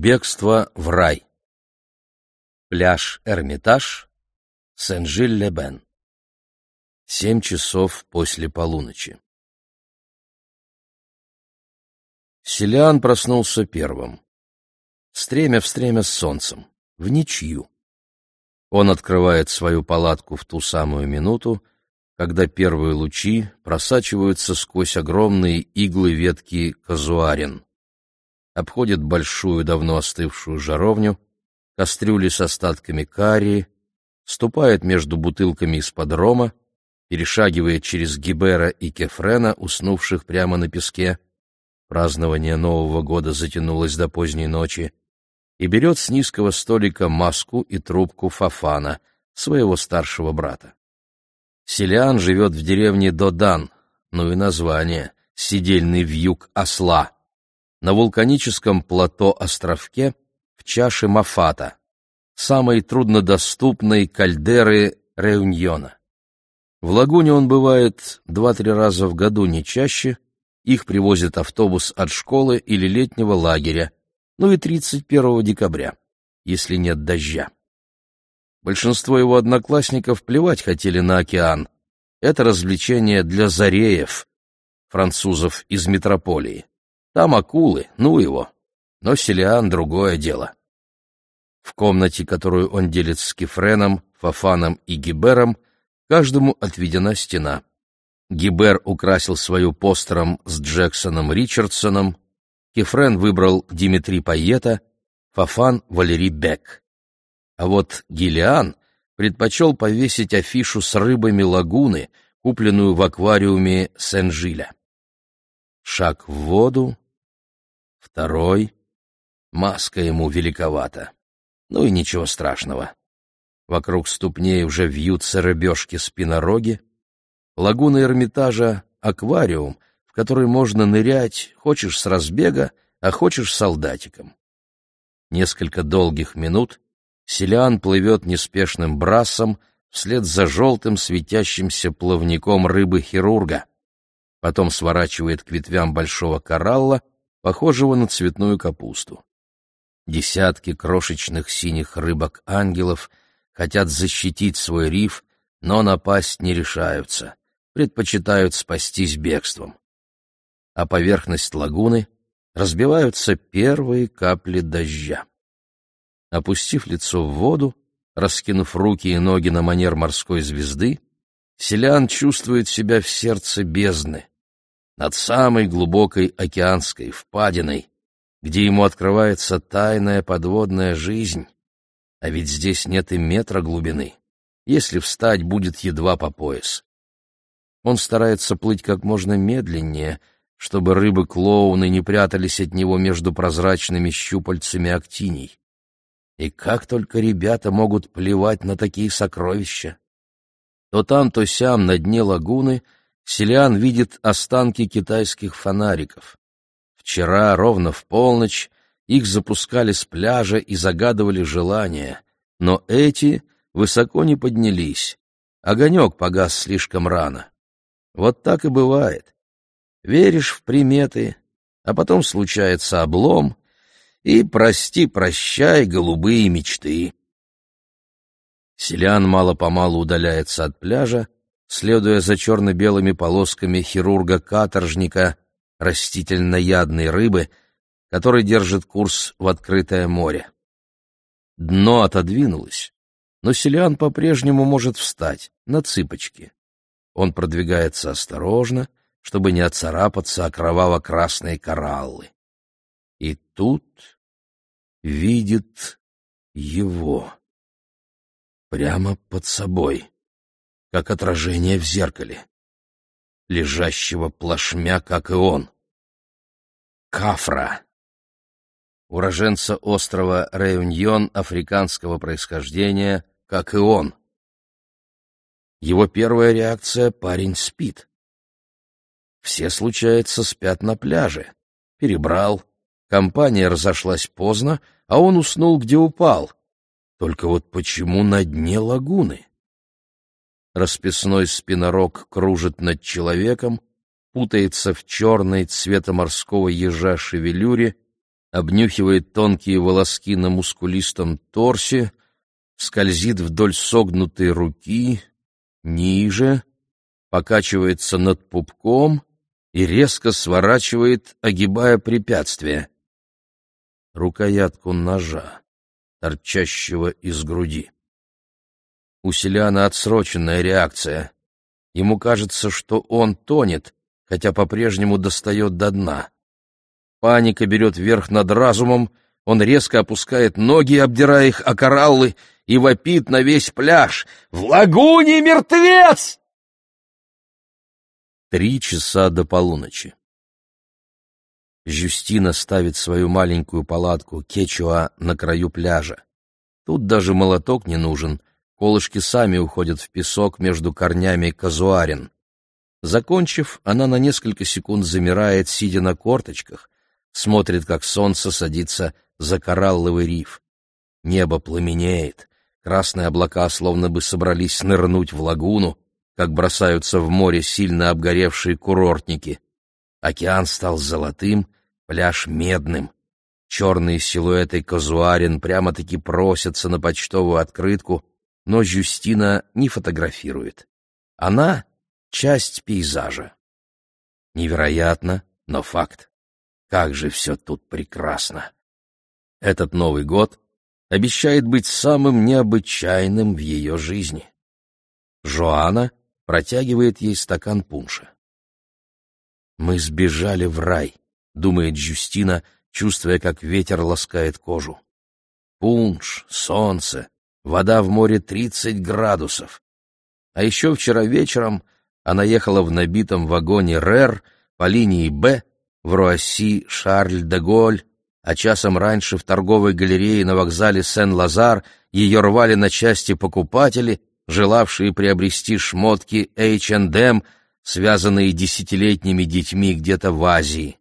Бегство в рай. Пляж Эрмитаж, Сен-Жиль-Ле-Бен. Семь часов после полуночи. Селиан проснулся первым. Стремя в стремя с солнцем, в ничью. Он открывает свою палатку в ту самую минуту, когда первые лучи просачиваются сквозь огромные иглы ветки казуарин обходит большую, давно остывшую жаровню, кастрюли с остатками карри, ступает между бутылками из-под рома, перешагивает через Гибера и Кефрена, уснувших прямо на песке, празднование Нового года затянулось до поздней ночи, и берет с низкого столика маску и трубку Фафана, своего старшего брата. Селиан живет в деревне Додан, ну и название — сидельный вьюг осла на вулканическом плато-островке в чаше Мафата, самой труднодоступной кальдеры Реуньона. В лагуне он бывает два-три раза в году, не чаще, их привозит автобус от школы или летнего лагеря, ну и 31 декабря, если нет дождя. Большинство его одноклассников плевать хотели на океан. Это развлечение для зареев, французов из метрополии. Там акулы, ну его. Но Селиан — другое дело. В комнате, которую он делит с Кефреном, Фафаном и Гибером, каждому отведена стена. Гибер украсил свою постером с Джексоном Ричардсоном, Кефрен выбрал Димитри Пайета, Фафан — Валерий Бек. А вот Гилиан предпочел повесить афишу с рыбами лагуны, купленную в аквариуме Сен-Жиля. Шаг в воду, Второй. Маска ему великовата. Ну и ничего страшного. Вокруг ступней уже вьются рыбешки-спинороги. Лагуна Эрмитажа — аквариум, в который можно нырять, хочешь с разбега, а хочешь солдатиком. Несколько долгих минут селян плывет неспешным брасом вслед за желтым светящимся плавником рыбы-хирурга. Потом сворачивает к ветвям большого коралла — похожего на цветную капусту. Десятки крошечных синих рыбок-ангелов хотят защитить свой риф, но напасть не решаются, предпочитают спастись бегством. А поверхность лагуны разбиваются первые капли дождя. Опустив лицо в воду, раскинув руки и ноги на манер морской звезды, селян чувствует себя в сердце бездны, над самой глубокой океанской впадиной, где ему открывается тайная подводная жизнь. А ведь здесь нет и метра глубины. Если встать, будет едва по пояс. Он старается плыть как можно медленнее, чтобы рыбы-клоуны не прятались от него между прозрачными щупальцами актиний. И как только ребята могут плевать на такие сокровища? То там, то сям на дне лагуны — Селиан видит останки китайских фонариков. Вчера, ровно в полночь, их запускали с пляжа и загадывали желания, но эти высоко не поднялись. Огонек погас слишком рано. Вот так и бывает. Веришь в приметы, а потом случается облом, и прости-прощай голубые мечты. Селян мало-помалу удаляется от пляжа, следуя за черно-белыми полосками хирурга-каторжника, растительноядной рыбы, который держит курс в открытое море. Дно отодвинулось, но Селиан по-прежнему может встать на цыпочки. Он продвигается осторожно, чтобы не отцарапаться о кроваво-красные кораллы. И тут видит его прямо под собой как отражение в зеркале, лежащего плашмя, как и он. Кафра. Уроженца острова Реюньон африканского происхождения, как и он. Его первая реакция — парень спит. Все, случается, спят на пляже. Перебрал. Компания разошлась поздно, а он уснул, где упал. Только вот почему на дне лагуны? Расписной спинорог кружит над человеком, путается в черной цвета морского ежа шевелюре, обнюхивает тонкие волоски на мускулистом торсе, скользит вдоль согнутой руки, ниже, покачивается над пупком и резко сворачивает, огибая препятствие. Рукоятку ножа, торчащего из груди. У Селяна отсроченная реакция. Ему кажется, что он тонет, хотя по-прежнему достает до дна. Паника берет верх над разумом, он резко опускает ноги, обдирая их о кораллы, и вопит на весь пляж «В лагуне мертвец!» Три часа до полуночи. Жюстина ставит свою маленькую палатку кечуа на краю пляжа. Тут даже молоток не нужен, колышки сами уходят в песок между корнями казуарин. Закончив, она на несколько секунд замирает, сидя на корточках, смотрит, как солнце садится за коралловый риф. Небо пламенеет, красные облака словно бы собрались нырнуть в лагуну, как бросаются в море сильно обгоревшие курортники. Океан стал золотым, пляж медным. Черные силуэты казуарин прямо-таки просятся на почтовую открытку, но Жюстина не фотографирует. Она часть пейзажа. Невероятно, но факт. Как же все тут прекрасно! Этот Новый год обещает быть самым необычайным в ее жизни. Жоанна протягивает ей стакан пунша. «Мы сбежали в рай», — думает Джустина, чувствуя, как ветер ласкает кожу. Пунш, солнце, вода в море тридцать градусов. А еще вчера вечером она ехала в набитом вагоне РЭР по линии «Б» в Руасси Шарль-де-Голь, а часом раньше в торговой галерее на вокзале Сен-Лазар ее рвали на части покупатели, желавшие приобрести шмотки H&M, связанные десятилетними детьми где-то в Азии.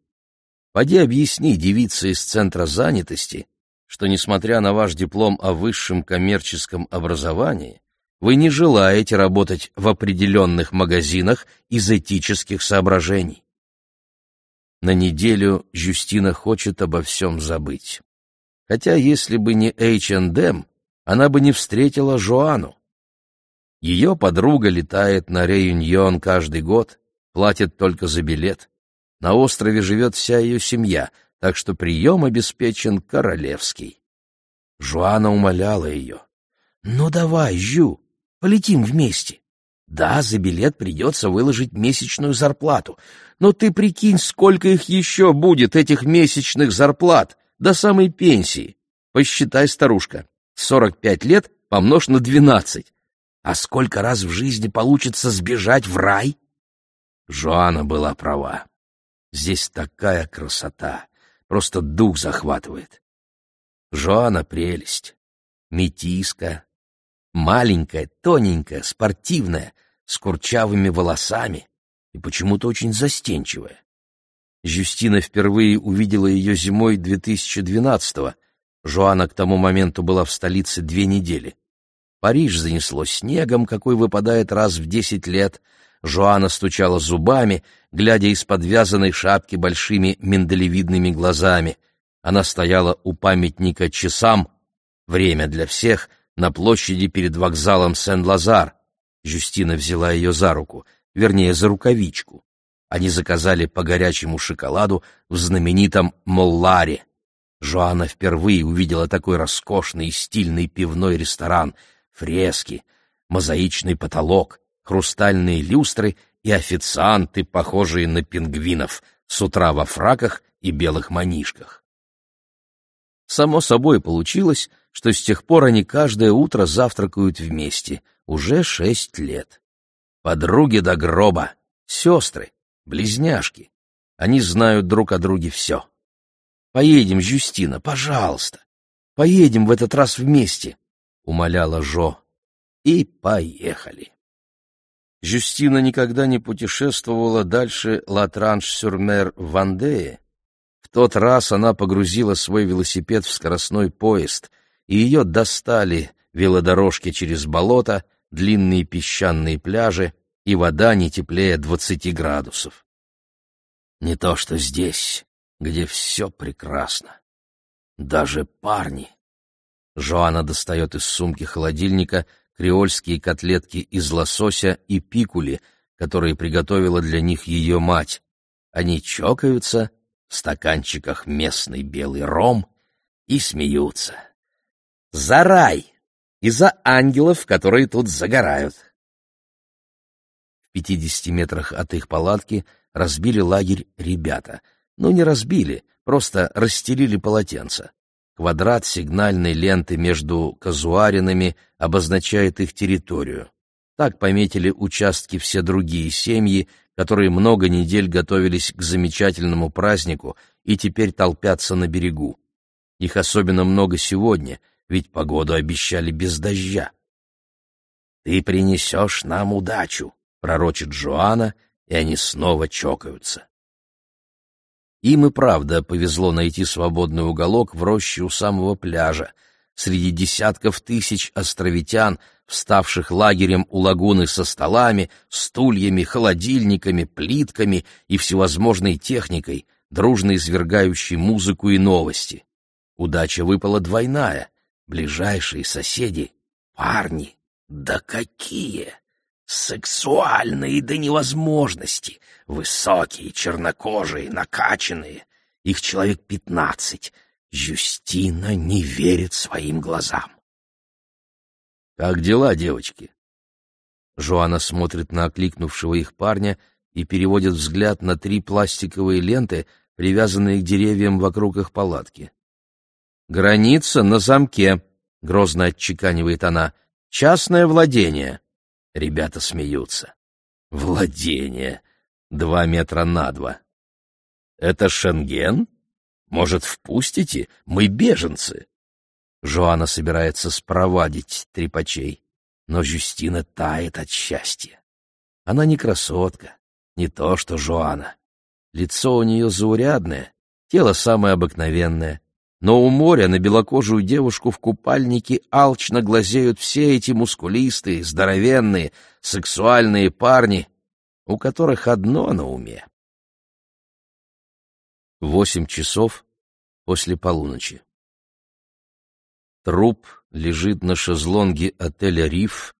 Поди объясни девице из центра занятости, что, несмотря на ваш диплом о высшем коммерческом образовании, вы не желаете работать в определенных магазинах из этических соображений. На неделю Жюстина хочет обо всем забыть. Хотя если бы не H&M, она бы не встретила Жоану. Ее подруга летает на реюньон каждый год, платит только за билет. На острове живет вся ее семья, так что прием обеспечен королевский. Жуана умоляла ее. «Ну давай, Жю, Полетим вместе. Да, за билет придется выложить месячную зарплату, но ты прикинь, сколько их еще будет, этих месячных зарплат, до самой пенсии. Посчитай, старушка, сорок пять лет помножь на двенадцать. А сколько раз в жизни получится сбежать в рай? Жоанна была права. Здесь такая красота, просто дух захватывает. Жоанна прелесть, метиска, маленькая, тоненькая, спортивная, с курчавыми волосами и почему-то очень застенчивая. Жюстина впервые увидела ее зимой 2012-го. Жоанна к тому моменту была в столице две недели. Париж занесло снегом, какой выпадает раз в десять лет. Жоанна стучала зубами, глядя из подвязанной шапки большими миндалевидными глазами. Она стояла у памятника часам, время для всех, на площади перед вокзалом Сен-Лазар. Жюстина взяла ее за руку, вернее, за рукавичку. Они заказали по горячему шоколаду в знаменитом Молларе. Жоанна впервые увидела такой роскошный и стильный пивной ресторан, фрески, мозаичный потолок, хрустальные люстры и официанты, похожие на пингвинов, с утра во фраках и белых манишках. Само собой получилось, что с тех пор они каждое утро завтракают вместе, уже шесть лет. Подруги до гроба, сестры, близняшки. Они знают друг о друге все. «Поедем, Жюстина, пожалуйста. Поедем в этот раз вместе», — умоляла Жо. И поехали. Жюстина никогда не путешествовала дальше Латранж-сюр-Мер в Вандее. В тот раз она погрузила свой велосипед в скоростной поезд, и ее достали велодорожки через болото, длинные песчаные пляжи и вода не теплее двадцати градусов. Не то что здесь, где все прекрасно. даже парни. Жоанна достает из сумки холодильника креольские котлетки из лосося и пикули, которые приготовила для них ее мать. Они чокаются, в стаканчиках местный белый ром и смеются. За рай и за ангелов, которые тут загорают. В пятидесяти метрах от их палатки разбили лагерь ребята. Ну, не разбили, просто расстелили полотенца. Квадрат сигнальной ленты между казуаринами обозначает их территорию. Так пометили участки все другие семьи, которые много недель готовились к замечательному празднику и теперь толпятся на берегу. Их особенно много сегодня, ведь погоду обещали без дождя. «Ты принесешь нам удачу», — пророчит Жоана, и они снова чокаются. Им и правда повезло найти свободный уголок в роще у самого пляжа, среди десятков тысяч островитян, вставших лагерем у лагуны со столами, стульями, холодильниками, плитками и всевозможной техникой, дружно извергающей музыку и новости. Удача выпала двойная. Ближайшие соседи — парни. Да какие! Сексуальные до невозможности, высокие, чернокожие, накачанные. Их человек пятнадцать. Юстина не верит своим глазам. «Как дела, девочки?» Жоанна смотрит на окликнувшего их парня и переводит взгляд на три пластиковые ленты, привязанные к деревьям вокруг их палатки. «Граница на замке», — грозно отчеканивает она. «Частное владение». Ребята смеются. Владение. Два метра на два. Это Шенген? Может, впустите? Мы беженцы. Жоанна собирается спровадить трепачей, но Жюстина тает от счастья. Она не красотка, не то что Жоанна. Лицо у нее заурядное, тело самое обыкновенное, но у моря на белокожую девушку в купальнике алчно глазеют все эти мускулистые, здоровенные, сексуальные парни, у которых одно на уме. Восемь часов после полуночи. Труп лежит на шезлонге отеля «Риф»,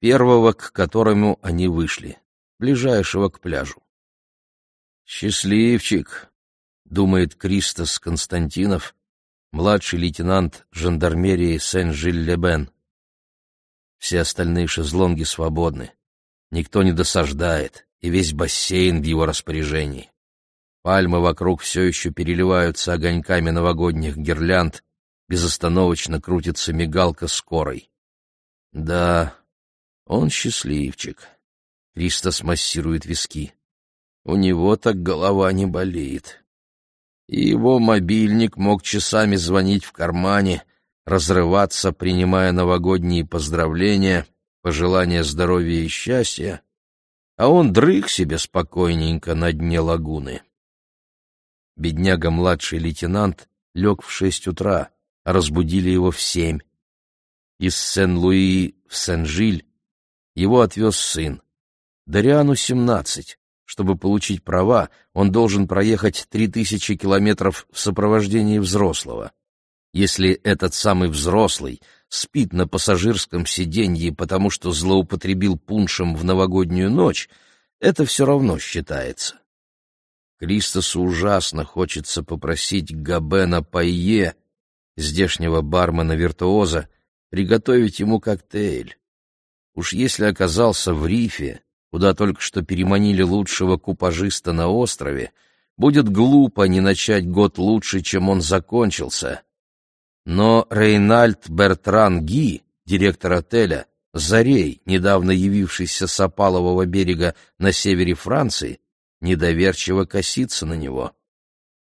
первого, к которому они вышли, ближайшего к пляжу. «Счастливчик», — думает Кристос Константинов, младший лейтенант жандармерии Сен-Жиль-Лебен. Все остальные шезлонги свободны. Никто не досаждает, и весь бассейн в его распоряжении. Пальмы вокруг все еще переливаются огоньками новогодних гирлянд, безостановочно крутится мигалка скорой. Да, он счастливчик. Кристос массирует виски. У него так голова не болеет и его мобильник мог часами звонить в кармане, разрываться, принимая новогодние поздравления, пожелания здоровья и счастья, а он дрых себе спокойненько на дне лагуны. Бедняга-младший лейтенант лег в шесть утра, а разбудили его в семь. Из Сен-Луи в Сен-Жиль его отвез сын. Дариану семнадцать. Чтобы получить права, он должен проехать 3000 километров в сопровождении взрослого. Если этот самый взрослый спит на пассажирском сиденье, потому что злоупотребил пуншем в новогоднюю ночь, это все равно считается. Кристосу ужасно хочется попросить Габена Пайе, здешнего бармена-виртуоза, приготовить ему коктейль. Уж если оказался в рифе, куда только что переманили лучшего купажиста на острове, будет глупо не начать год лучше, чем он закончился. Но Рейнальд Бертран Ги, директор отеля, Зарей, недавно явившийся с Опалового берега на севере Франции, недоверчиво косится на него.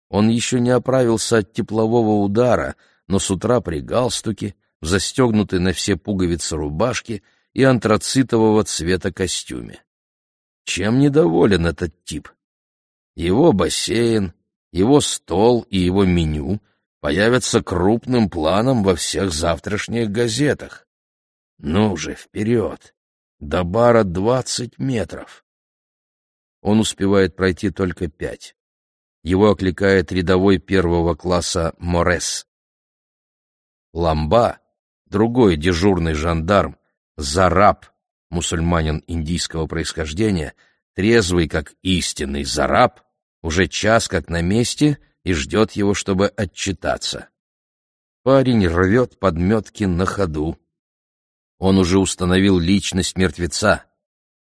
Он еще не оправился от теплового удара, но с утра при галстуке, в на все пуговицы рубашке и антрацитового цвета костюме. Чем недоволен этот тип? Его бассейн, его стол и его меню появятся крупным планом во всех завтрашних газетах. Ну же, вперед! До бара двадцать метров. Он успевает пройти только пять. Его окликает рядовой первого класса Морес, Ламба, другой дежурный жандарм, Зараб, мусульманин индийского происхождения, трезвый как истинный Зараб, уже час как на месте и ждет его, чтобы отчитаться. Парень рвет подметки на ходу. Он уже установил личность мертвеца.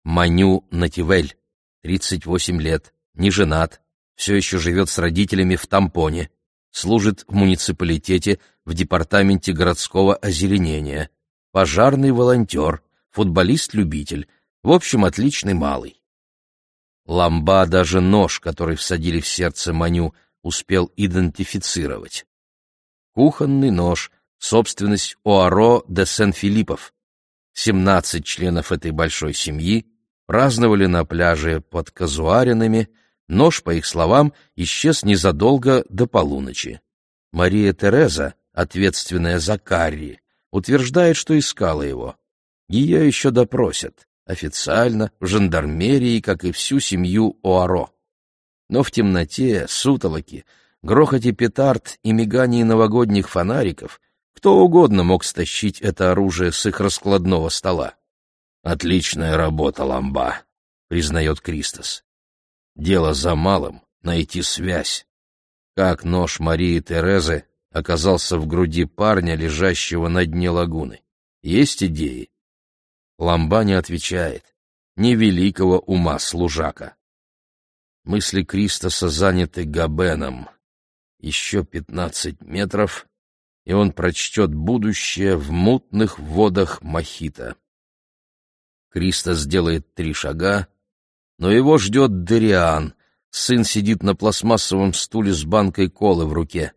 Маню Нативель, 38 лет, не женат, все еще живет с родителями в Тампоне, служит в муниципалитете в департаменте городского озеленения, пожарный волонтер, футболист-любитель, в общем, отличный малый. Ламба даже нож, который всадили в сердце Маню, успел идентифицировать. Кухонный нож, собственность Оаро де Сен-Филиппов. Семнадцать членов этой большой семьи праздновали на пляже под казуаринами, нож, по их словам, исчез незадолго до полуночи. Мария Тереза, ответственная за Карри, утверждает, что искала его. Ее еще допросят, официально, в жандармерии, как и всю семью Оаро. Но в темноте, сутолоке, грохоте петард и мигании новогодних фонариков кто угодно мог стащить это оружие с их раскладного стола. «Отличная работа, Ламба», — признает Кристос. «Дело за малым — найти связь. Как нож Марии Терезы оказался в груди парня, лежащего на дне лагуны? Есть идеи?» Ламба не отвечает. Невеликого ума служака. Мысли Кристоса заняты Габеном. Еще пятнадцать метров, и он прочтет будущее в мутных водах Мохито. Кристос делает три шага, но его ждет Дериан. Сын сидит на пластмассовом стуле с банкой колы в руке.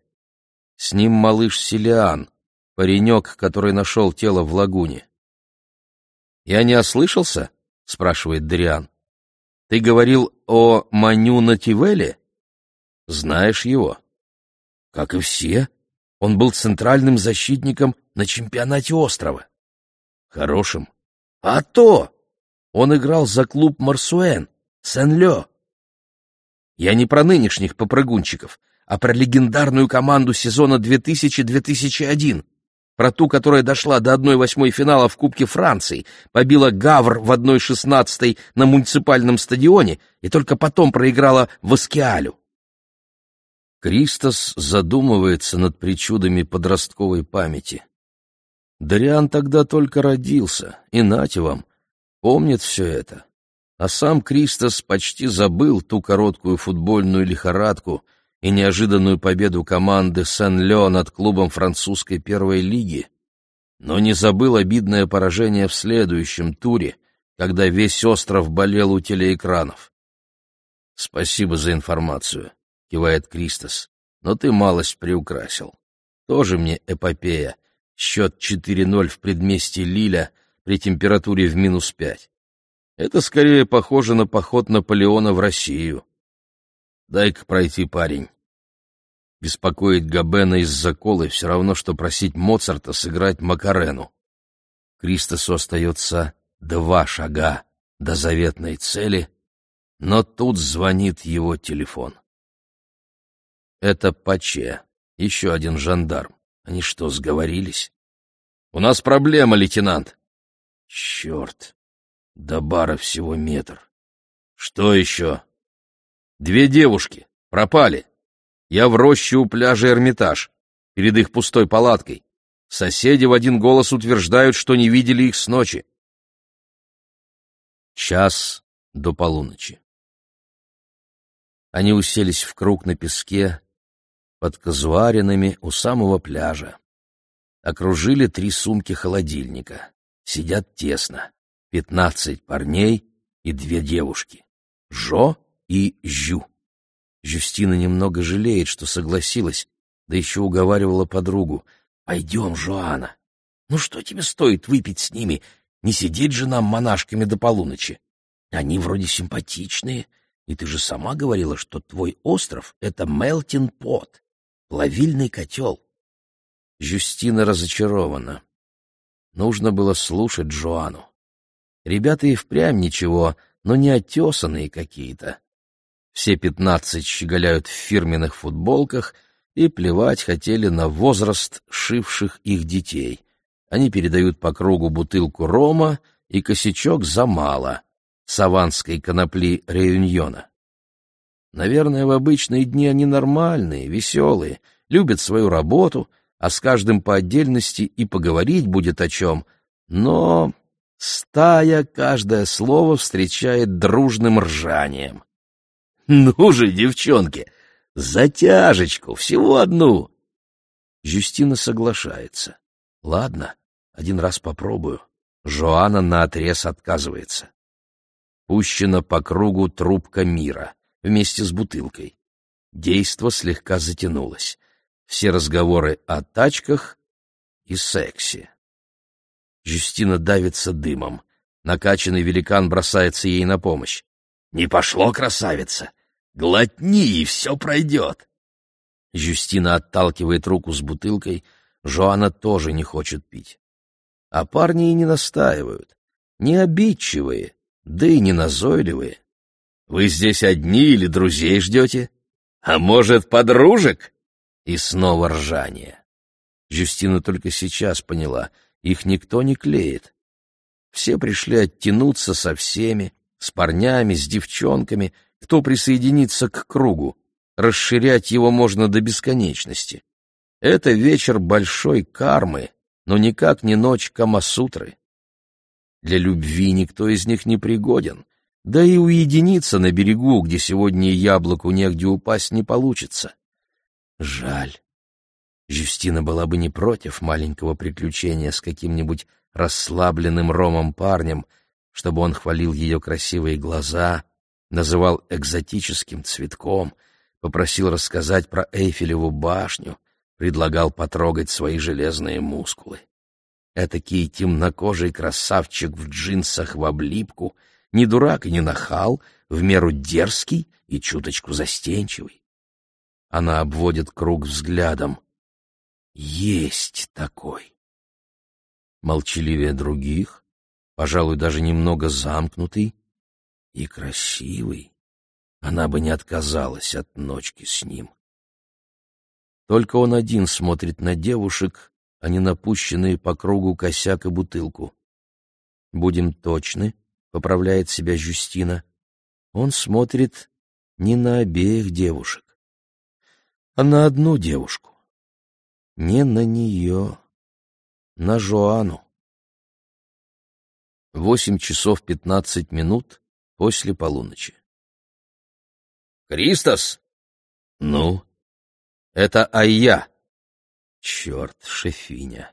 С ним малыш Селиан, паренек, который нашел тело в лагуне. «Я не ослышался?» — спрашивает Дриан. «Ты говорил о Маню Нативеле? Знаешь его?» «Как и все. Он был центральным защитником на чемпионате острова». «Хорошим?» «А то! Он играл за клуб Марсуэн, Сен-Лё». «Я не про нынешних попрыгунчиков, а про легендарную команду сезона 2000-2001 про ту, которая дошла до 1-8 финала в Кубке Франции, побила Гавр в 1-16 на муниципальном стадионе и только потом проиграла в Аскиалю. Кристос задумывается над причудами подростковой памяти. Дариан тогда только родился, и нате вам, помнит все это. А сам Кристос почти забыл ту короткую футбольную лихорадку, и неожиданную победу команды Сен-Лё над клубом французской первой лиги, но не забыл обидное поражение в следующем туре, когда весь остров болел у телеэкранов. «Спасибо за информацию», — кивает Кристос, — «но ты малость приукрасил. Тоже мне эпопея. Счет 4-0 в предместье Лиля при температуре в минус пять. Это скорее похоже на поход Наполеона в Россию. Дай-ка пройти, парень. Беспокоить Габена из-за колы все равно, что просить Моцарта сыграть Макарену. Кристосу остается два шага до заветной цели, но тут звонит его телефон. Это Паче, еще один жандарм. Они что, сговорились? «У нас проблема, лейтенант!» «Черт! До бара всего метр. Что еще?» «Две девушки. Пропали. Я в роще у пляжа Эрмитаж, перед их пустой палаткой. Соседи в один голос утверждают, что не видели их с ночи. Час до полуночи. Они уселись в круг на песке, под казуаринами у самого пляжа. Окружили три сумки холодильника. Сидят тесно. Пятнадцать парней и две девушки. Жо и Жю. Жюстина немного жалеет, что согласилась, да еще уговаривала подругу. «Пойдем, Жоана. Ну что тебе стоит выпить с ними? Не сидеть же нам монашками до полуночи. Они вроде симпатичные, и ты же сама говорила, что твой остров — это Мелтин Пот, плавильный котел». Жюстина разочарована. Нужно было слушать Жоану. Ребята и впрямь ничего, но не отесанные какие-то. Все пятнадцать щеголяют в фирменных футболках, и плевать хотели на возраст шивших их детей. Они передают по кругу бутылку рома и косячок замала саванской конопли реюньона. Наверное, в обычные дни они нормальные, веселые, любят свою работу, а с каждым по отдельности и поговорить будет о чем. Но стая каждое слово встречает дружным ржанием. «Ну же, девчонки, затяжечку, всего одну!» Жюстина соглашается. «Ладно, один раз попробую». Жоанна наотрез отказывается. Пущена по кругу трубка мира вместе с бутылкой. Действо слегка затянулось. Все разговоры о тачках и сексе. Жюстина давится дымом. Накачанный великан бросается ей на помощь. «Не пошло, красавица! Глотни, и все пройдет!» Жюстина отталкивает руку с бутылкой, Жоанна тоже не хочет пить. А парни и не настаивают, не обидчивые, да и не назойливые. Вы здесь одни или друзей ждете? А может, подружек?» И снова ржание. Жюстина только сейчас поняла, их никто не клеит. Все пришли оттянуться со всеми, с парнями, с девчонками, кто присоединится к кругу. Расширять его можно до бесконечности. Это вечер большой кармы, но никак не ночь Камасутры. Для любви никто из них не пригоден, да и уединиться на берегу, где сегодня яблоку негде упасть, не получится. Жаль. Жюстина была бы не против маленького приключения с каким-нибудь расслабленным ромом парнем, чтобы он хвалил ее красивые глаза, называл экзотическим цветком, попросил рассказать про Эйфелеву башню, предлагал потрогать свои железные мускулы. Этакий темнокожий красавчик в джинсах в облипку — не дурак и не нахал, в меру дерзкий и чуточку застенчивый. Она обводит круг взглядом. Есть такой. Молчаливее других, пожалуй, даже немного замкнутый и красивый. Она бы не отказалась от ночки с ним. Только он один смотрит на девушек, а не напущенные по кругу косяк и бутылку. Будем точны, поправляет себя Жюстина. Он смотрит не на обеих девушек, а на одну девушку. Не на нее, на Жоану. Восемь часов пятнадцать минут после полуночи. «Кристос!» «Ну?» «Это Айя!» «Черт, шефиня!»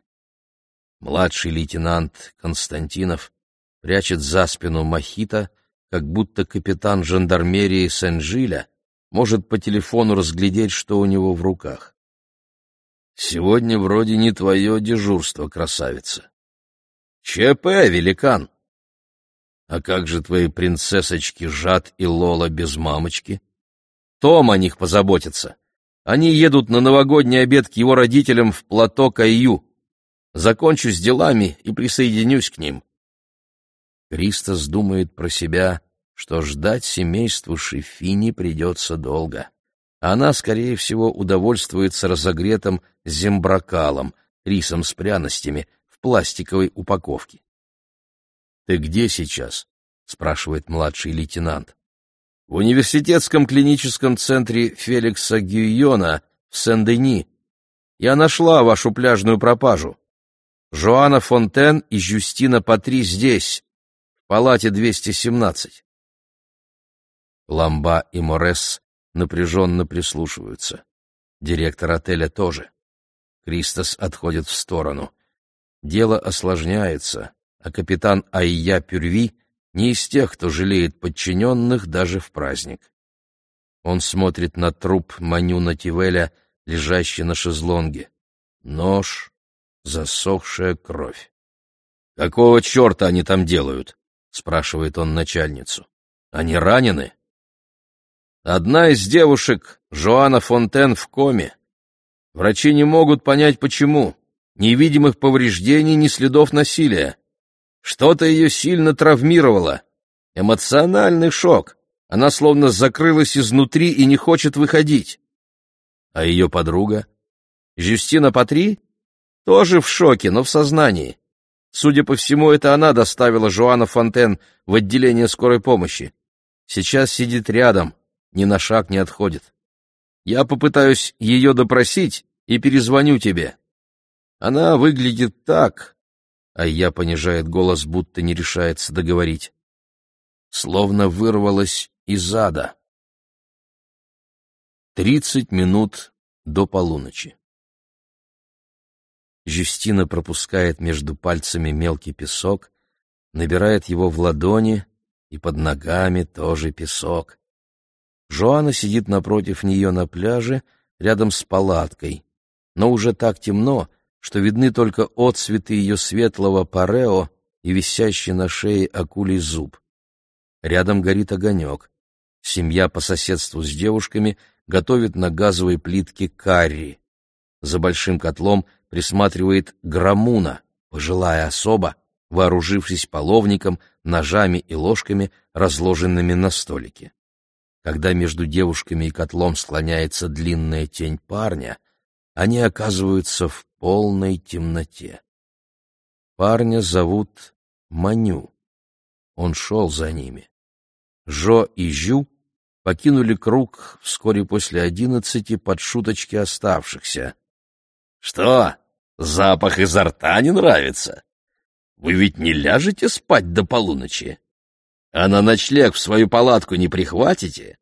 Младший лейтенант Константинов прячет за спину Махита, как будто капитан жандармерии Сен-Жиля может по телефону разглядеть, что у него в руках. «Сегодня вроде не твое дежурство, красавица». «ЧП, великан!» «А как же твои принцессочки Жад и Лола без мамочки?» «Том о них позаботится. Они едут на новогодний обед к его родителям в плато Кайю. Закончу с делами и присоединюсь к ним. Кристос думает про себя, что ждать семейству Шифини придется долго. Она, скорее всего, удовольствуется разогретым зембракалом, рисом с пряностями, пластиковой упаковке. «Ты где сейчас?» — спрашивает младший лейтенант. «В университетском клиническом центре Феликса Гюйона в Сен-Дени. Я нашла вашу пляжную пропажу. Жоанна Фонтен и Жюстина Патри здесь, палате 217. Ламба и Морес напряженно прислушиваются. Директор отеля тоже. Кристос отходит в сторону. Дело осложняется, а капитан Айя Пюрви не из тех, кто жалеет подчиненных даже в праздник. Он смотрит на труп Манюна Тивеля, лежащий на шезлонге. Нож, засохшая кровь. Какого черта они там делают? — спрашивает он начальницу. «Они ранены?» Одна из девушек, Жоанна Фонтен, в коме. Врачи не могут понять, почему. Ни видимых повреждений, ни следов насилия. Что-то ее сильно травмировало. Эмоциональный шок. Она словно закрылась изнутри и не хочет выходить. А ее подруга? Жюстина Патри? Тоже в шоке, но в сознании. Судя по всему, это она доставила Жуана Фонтен в отделение скорой помощи. Сейчас сидит рядом, ни на шаг не отходит. Я попытаюсь ее допросить и перезвоню тебе. Она выглядит так, а я понижает голос, будто не решается договорить. Словно вырвалась из ада. Тридцать минут до полуночи. Жюстина пропускает между пальцами мелкий песок, набирает его в ладони, и под ногами тоже песок. Жоанна сидит напротив нее на пляже, рядом с палаткой, но уже так темно, что видны только отцветы ее светлого парео и висящий на шее акулий зуб. Рядом горит огонек. Семья по соседству с девушками готовит на газовой плитке карри. За большим котлом присматривает Грамуна, пожилая особа, вооружившись половником, ножами и ложками, разложенными на столике. Когда между девушками и котлом склоняется длинная тень парня, они оказываются в полной темноте. Парня зовут Маню. Он шел за ними. Жо и Жю покинули круг вскоре после одиннадцати под шуточки оставшихся. — Что, запах изо рта не нравится? Вы ведь не ляжете спать до полуночи? А на ночлег в свою палатку не прихватите?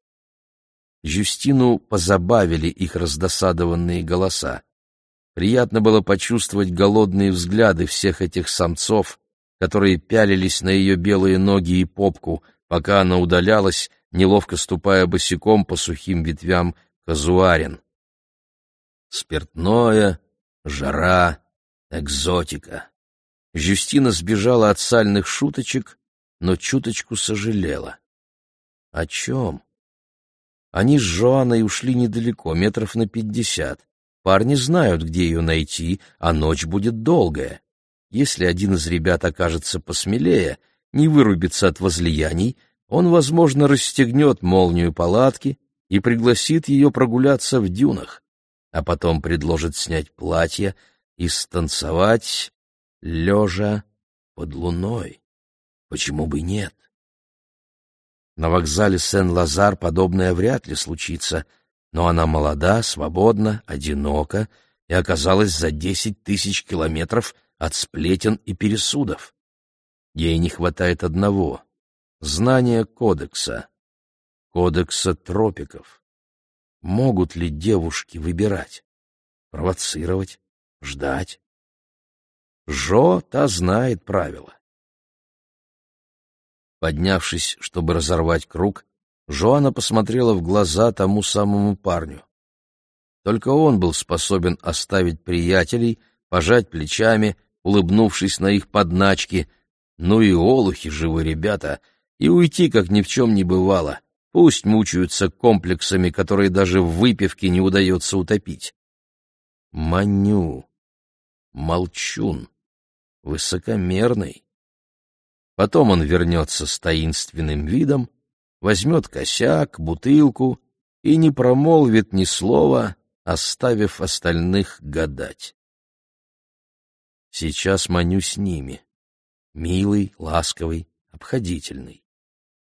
Жюстину позабавили их раздосадованные голоса. Приятно было почувствовать голодные взгляды всех этих самцов, которые пялились на ее белые ноги и попку, пока она удалялась, неловко ступая босиком по сухим ветвям казуарин. Спиртное, жара, экзотика. Жюстина сбежала от сальных шуточек, но чуточку сожалела. О чем? Они с Жоанной ушли недалеко, метров на пятьдесят. Парни знают, где ее найти, а ночь будет долгая. Если один из ребят окажется посмелее, не вырубится от возлияний, он, возможно, расстегнет молнию палатки и пригласит ее прогуляться в дюнах, а потом предложит снять платье и станцевать, лежа под луной. Почему бы нет? На вокзале Сен-Лазар подобное вряд ли случится, но она молода, свободна, одинока и оказалась за десять тысяч километров от сплетен и пересудов. Ей не хватает одного — знания кодекса, кодекса тропиков. Могут ли девушки выбирать, провоцировать, ждать? Жо та знает правила. Поднявшись, чтобы разорвать круг, Жоанна посмотрела в глаза тому самому парню. Только он был способен оставить приятелей, пожать плечами, улыбнувшись на их подначки, ну и олухи живы ребята, и уйти, как ни в чем не бывало. Пусть мучаются комплексами, которые даже в выпивке не удается утопить. Маню, молчун, высокомерный, Потом он вернется с таинственным видом, возьмет косяк, бутылку и не промолвит ни слова, оставив остальных гадать. Сейчас маню с ними. Милый, ласковый, обходительный.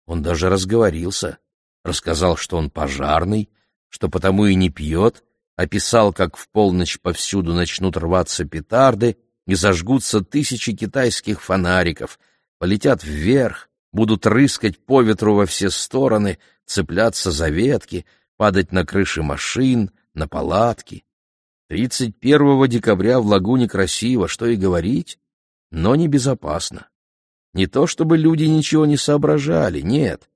Он даже разговорился, рассказал, что он пожарный, что потому и не пьет, описал, как в полночь повсюду начнут рваться петарды и зажгутся тысячи китайских фонариков, полетят вверх, будут рыскать по ветру во все стороны, цепляться за ветки, падать на крыши машин, на палатки. 31 декабря в лагуне красиво, что и говорить, но небезопасно. Не то чтобы люди ничего не соображали, нет,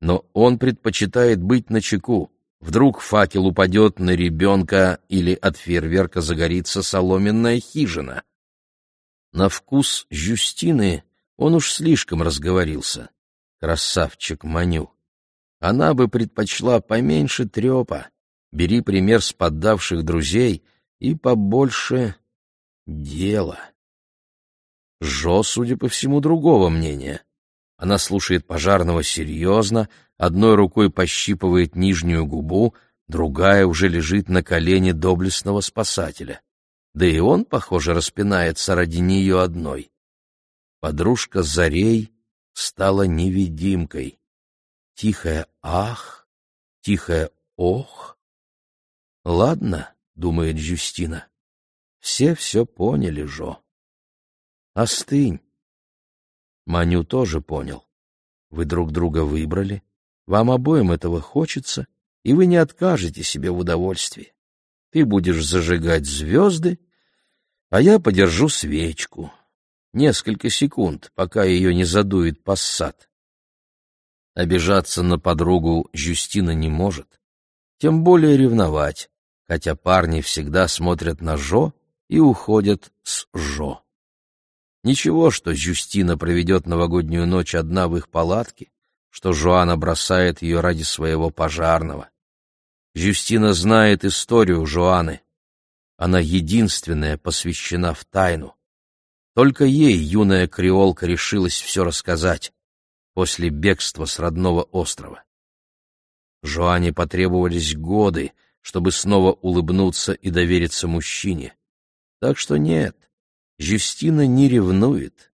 но он предпочитает быть начеку. Вдруг факел упадет на ребенка или от фейерверка загорится соломенная хижина. На вкус Жюстины он уж слишком разговорился. Красавчик Маню. Она бы предпочла поменьше трепа. Бери пример с поддавших друзей и побольше дела. Жо, судя по всему, другого мнения. Она слушает пожарного серьезно, одной рукой пощипывает нижнюю губу, другая уже лежит на колене доблестного спасателя. Да и он, похоже, распинается ради нее одной. Подружка Зарей стала невидимкой. Тихое «ах», тихое «ох». «Ладно», — думает Жюстина, — «все все поняли, Жо». «Остынь». Маню тоже понял. Вы друг друга выбрали, вам обоим этого хочется, и вы не откажете себе в удовольствии. Ты будешь зажигать звезды, а я подержу свечку. Несколько секунд, пока ее не задует пассат. Обижаться на подругу Жюстина не может, тем более ревновать, хотя парни всегда смотрят на Жо и уходят с Жо. Ничего, что Жюстина проведет новогоднюю ночь одна в их палатке, что Жоанна бросает ее ради своего пожарного. Жюстина знает историю Жоаны. Она единственная посвящена в тайну. Только ей юная креолка решилась все рассказать после бегства с родного острова. Жоане потребовались годы, чтобы снова улыбнуться и довериться мужчине. Так что нет, Жюстина не ревнует.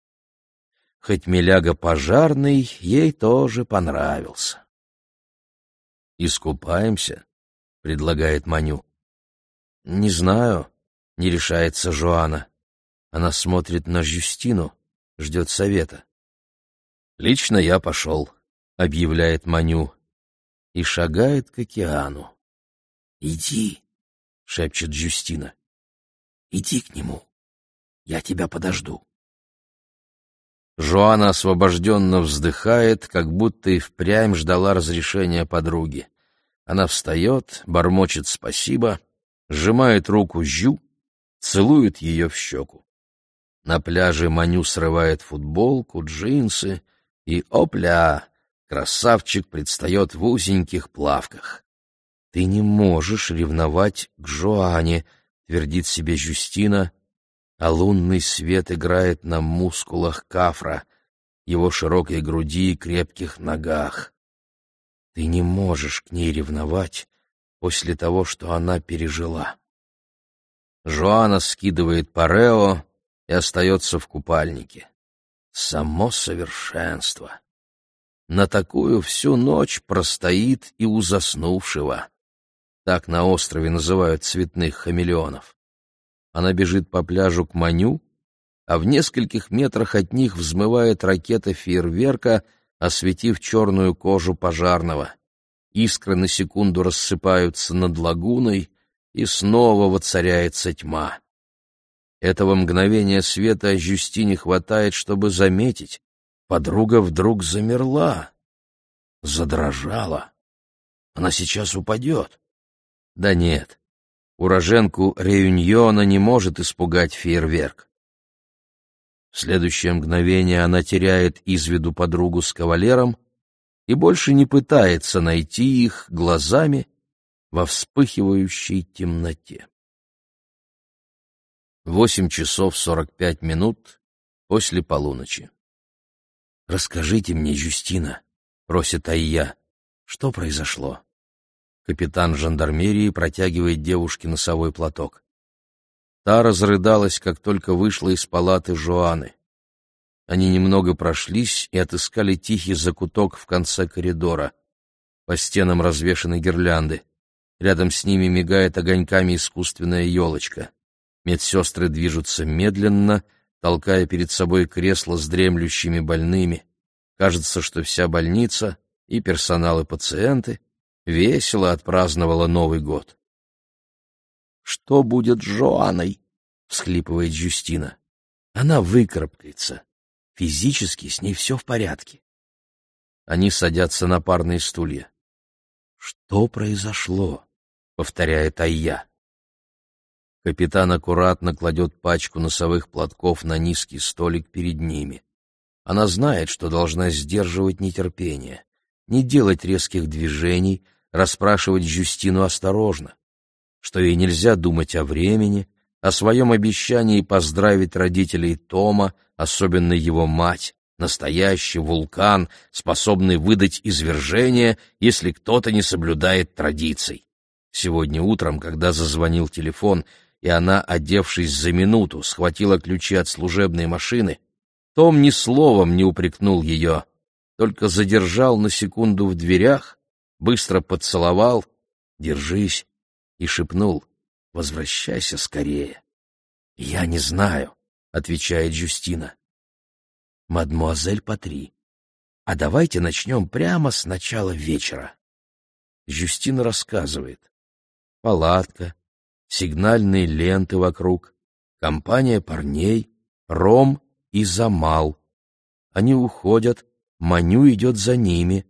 Хоть Миляга пожарный, ей тоже понравился. «Искупаемся?» — предлагает Маню. «Не знаю», — не решается Жоана. Она смотрит на Жюстину, ждет совета. «Лично я пошел», — объявляет Маню, и шагает к океану. «Иди», — шепчет Жюстина. «Иди к нему. Я тебя подожду». Жоана освобожденно вздыхает, как будто и впрямь ждала разрешения подруги. Она встает, бормочет спасибо, сжимает руку Жю, целует ее в щеку. На пляже Маню срывает футболку, джинсы, и, опля, красавчик предстает в узеньких плавках. «Ты не можешь ревновать к Жоане», — твердит себе Жюстина, а лунный свет играет на мускулах кафра, его широкой груди и крепких ногах. Ты не можешь к ней ревновать после того, что она пережила. Жоанна скидывает парео и остается в купальнике. Само совершенство. На такую всю ночь простоит и у заснувшего. Так на острове называют цветных хамелеонов. Она бежит по пляжу к Маню, а в нескольких метрах от них взмывает ракета фейерверка — осветив черную кожу пожарного. Искры на секунду рассыпаются над лагуной, и снова воцаряется тьма. Этого мгновения света Жюстине хватает, чтобы заметить. Подруга вдруг замерла, задрожала. Она сейчас упадет. Да нет, уроженку Реюньона не может испугать фейерверк. В следующее мгновение она теряет из виду подругу с кавалером и больше не пытается найти их глазами во вспыхивающей темноте. Восемь часов сорок пять минут после полуночи. «Расскажите мне, Юстина», — просит Айя, — «что произошло?» Капитан жандармерии протягивает девушке носовой платок. Та разрыдалась, как только вышла из палаты Жоаны. Они немного прошлись и отыскали тихий закуток в конце коридора. По стенам развешаны гирлянды. Рядом с ними мигает огоньками искусственная елочка. Медсестры движутся медленно, толкая перед собой кресло с дремлющими больными. Кажется, что вся больница, и персонал, и пациенты весело отпраздновала Новый год. Что будет с Жоаной? всхлипывает Жюстина. Она выкарабкается. Физически с ней все в порядке. Они садятся на парные стулья. Что произошло? повторяет Айя. Капитан аккуратно кладет пачку носовых платков на низкий столик перед ними. Она знает, что должна сдерживать нетерпение, не делать резких движений, расспрашивать Жюстину осторожно что ей нельзя думать о времени, о своем обещании поздравить родителей Тома, особенно его мать, настоящий вулкан, способный выдать извержение, если кто-то не соблюдает традиций. Сегодня утром, когда зазвонил телефон, и она, одевшись за минуту, схватила ключи от служебной машины, том ни словом не упрекнул ее, только задержал на секунду в дверях, быстро поцеловал, держись, и шепнул, возвращайся скорее. «Я не знаю», — отвечает Жюстина. «Мадмуазель Патри, а давайте начнем прямо с начала вечера». Жюстина рассказывает. Палатка, сигнальные ленты вокруг, компания парней, ром и замал. Они уходят, Маню идет за ними,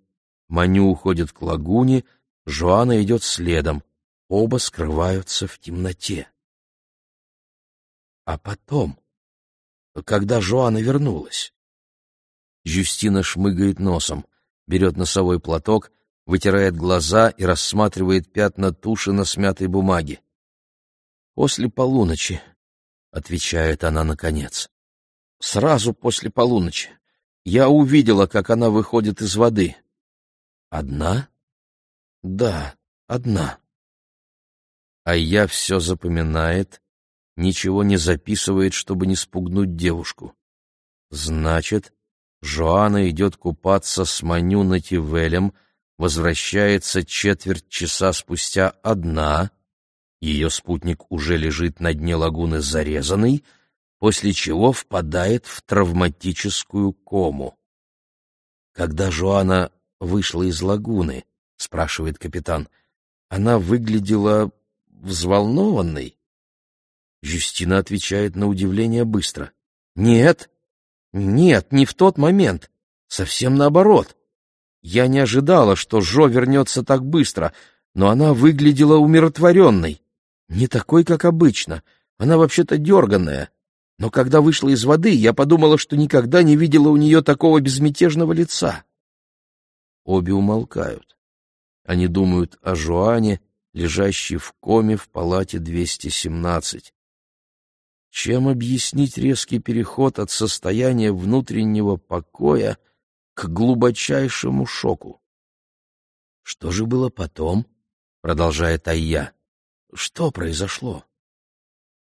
Маню уходит к лагуне, Жоанна идет следом. Оба скрываются в темноте. А потом, когда Жоанна вернулась, Жюстина шмыгает носом, берет носовой платок, вытирает глаза и рассматривает пятна туши на смятой бумаге. «После полуночи», — отвечает она наконец. «Сразу после полуночи. Я увидела, как она выходит из воды». «Одна?» «Да, одна». А я все запоминает, ничего не записывает, чтобы не спугнуть девушку. Значит, Жоанна идет купаться с Маню Нативелем, возвращается четверть часа спустя одна, ее спутник уже лежит на дне лагуны зарезанный, после чего впадает в травматическую кому. Когда Жоанна вышла из лагуны, спрашивает капитан, она выглядела взволнованной. Юстина отвечает на удивление быстро. «Нет, нет, не в тот момент. Совсем наоборот. Я не ожидала, что Жо вернется так быстро, но она выглядела умиротворенной. Не такой, как обычно. Она вообще-то дерганная. Но когда вышла из воды, я подумала, что никогда не видела у нее такого безмятежного лица. Обе умолкают. Они думают о Жоане, лежащей в коме в палате 217. Чем объяснить резкий переход от состояния внутреннего покоя к глубочайшему шоку? Что же было потом? Продолжает Айя. Что произошло?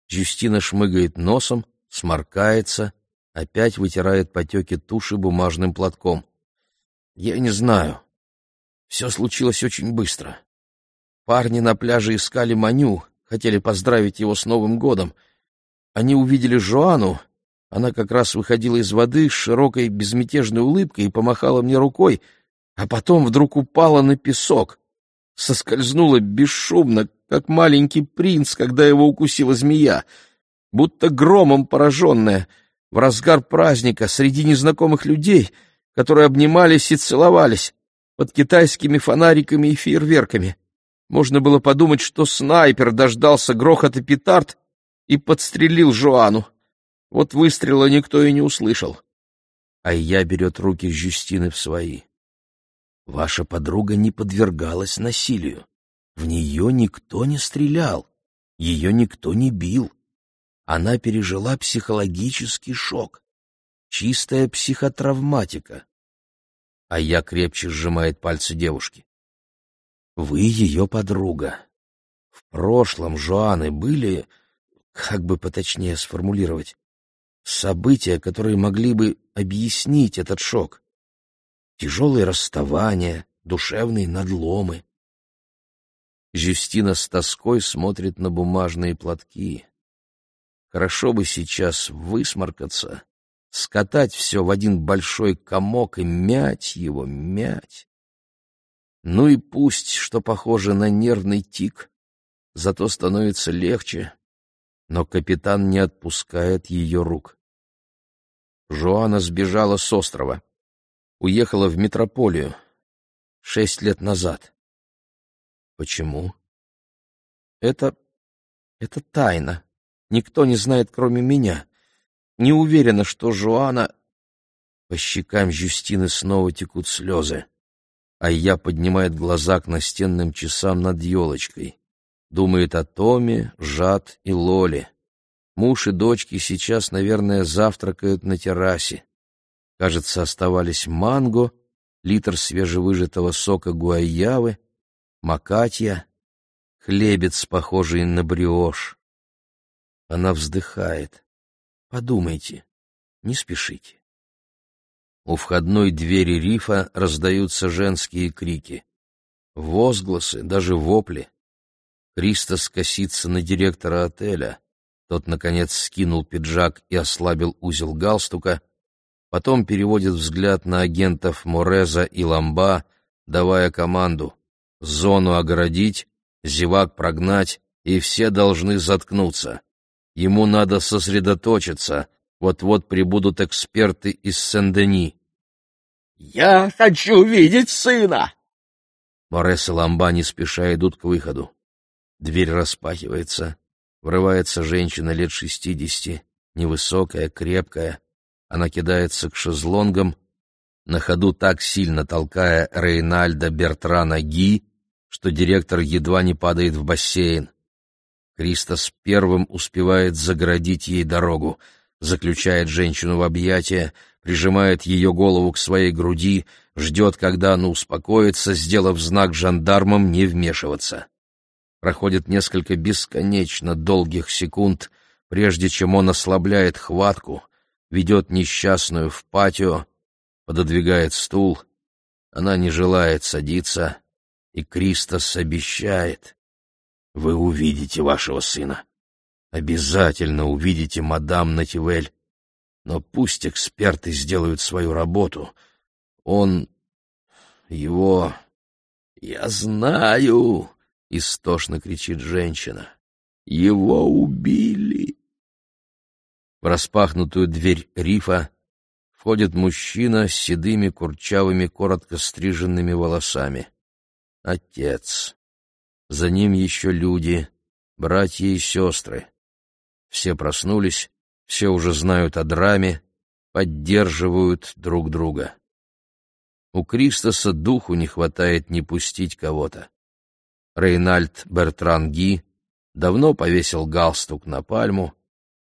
Юстина шмыгает носом, сморкается, опять вытирает потеки туши бумажным платком. Я не знаю. Все случилось очень быстро. Парни на пляже искали Маню, хотели поздравить его с Новым годом — они увидели Жоану, она как раз выходила из воды с широкой безмятежной улыбкой и помахала мне рукой, а потом вдруг упала на песок. Соскользнула бесшумно, как маленький принц, когда его укусила змея, будто громом пораженная, в разгар праздника среди незнакомых людей, которые обнимались и целовались под китайскими фонариками и фейерверками. Можно было подумать, что снайпер дождался грохота петард и подстрелил Жоану. Вот выстрела никто и не услышал. А я берет руки Жюстины в свои. Ваша подруга не подвергалась насилию. В нее никто не стрелял, ее никто не бил. Она пережила психологический шок. Чистая психотравматика. А я крепче сжимает пальцы девушки. Вы ее подруга. В прошлом Жоаны были как бы поточнее сформулировать, события, которые могли бы объяснить этот шок. Тяжелые расставания, душевные надломы. Жюстина с тоской смотрит на бумажные платки. Хорошо бы сейчас высморкаться, скатать все в один большой комок и мять его, мять. Ну и пусть, что похоже на нервный тик, зато становится легче, но капитан не отпускает ее рук. Жоанна сбежала с острова. Уехала в метрополию. Шесть лет назад. Почему? Это... это тайна. Никто не знает, кроме меня. Не уверена, что Жоанна... По щекам Жюстины снова текут слезы, а я поднимает глаза к настенным часам над елочкой. Думает о Томе, Жад и Лоле. Муж и дочки сейчас, наверное, завтракают на террасе. Кажется, оставались манго, литр свежевыжатого сока гуайявы, макатья. хлебец, похожий на бриош. Она вздыхает. Подумайте, не спешите. У входной двери рифа раздаются женские крики. Возгласы, даже вопли. Кристос косится на директора отеля. Тот, наконец, скинул пиджак и ослабил узел галстука, потом переводит взгляд на агентов Мореза и Ламба, давая команду «Зону огородить, зевак прогнать, и все должны заткнуться. Ему надо сосредоточиться, вот-вот прибудут эксперты из Сен-Дени». «Я хочу видеть сына!» Морес и Ламба не спеша идут к выходу. Дверь распахивается, врывается женщина лет шестидесяти, невысокая, крепкая. Она кидается к шезлонгам, на ходу так сильно толкая Рейнальда Бертрана Ги, что директор едва не падает в бассейн. Кристос первым успевает заградить ей дорогу, заключает женщину в объятия, прижимает ее голову к своей груди, ждет, когда она успокоится, сделав знак жандармам не вмешиваться. Проходит несколько бесконечно долгих секунд, прежде чем он ослабляет хватку, ведет несчастную в патио, пододвигает стул. Она не желает садиться, и Кристос обещает. «Вы увидите вашего сына. Обязательно увидите мадам Нативель. Но пусть эксперты сделают свою работу. Он... его... Я знаю!» истошно кричит женщина. Его убили. В распахнутую дверь рифа входит мужчина с седыми, курчавыми, коротко стриженными волосами. Отец. За ним еще люди, братья и сестры. Все проснулись, все уже знают о драме, поддерживают друг друга. У Кристоса духу не хватает не пустить кого-то. Рейнальд Бертранги давно повесил галстук на пальму,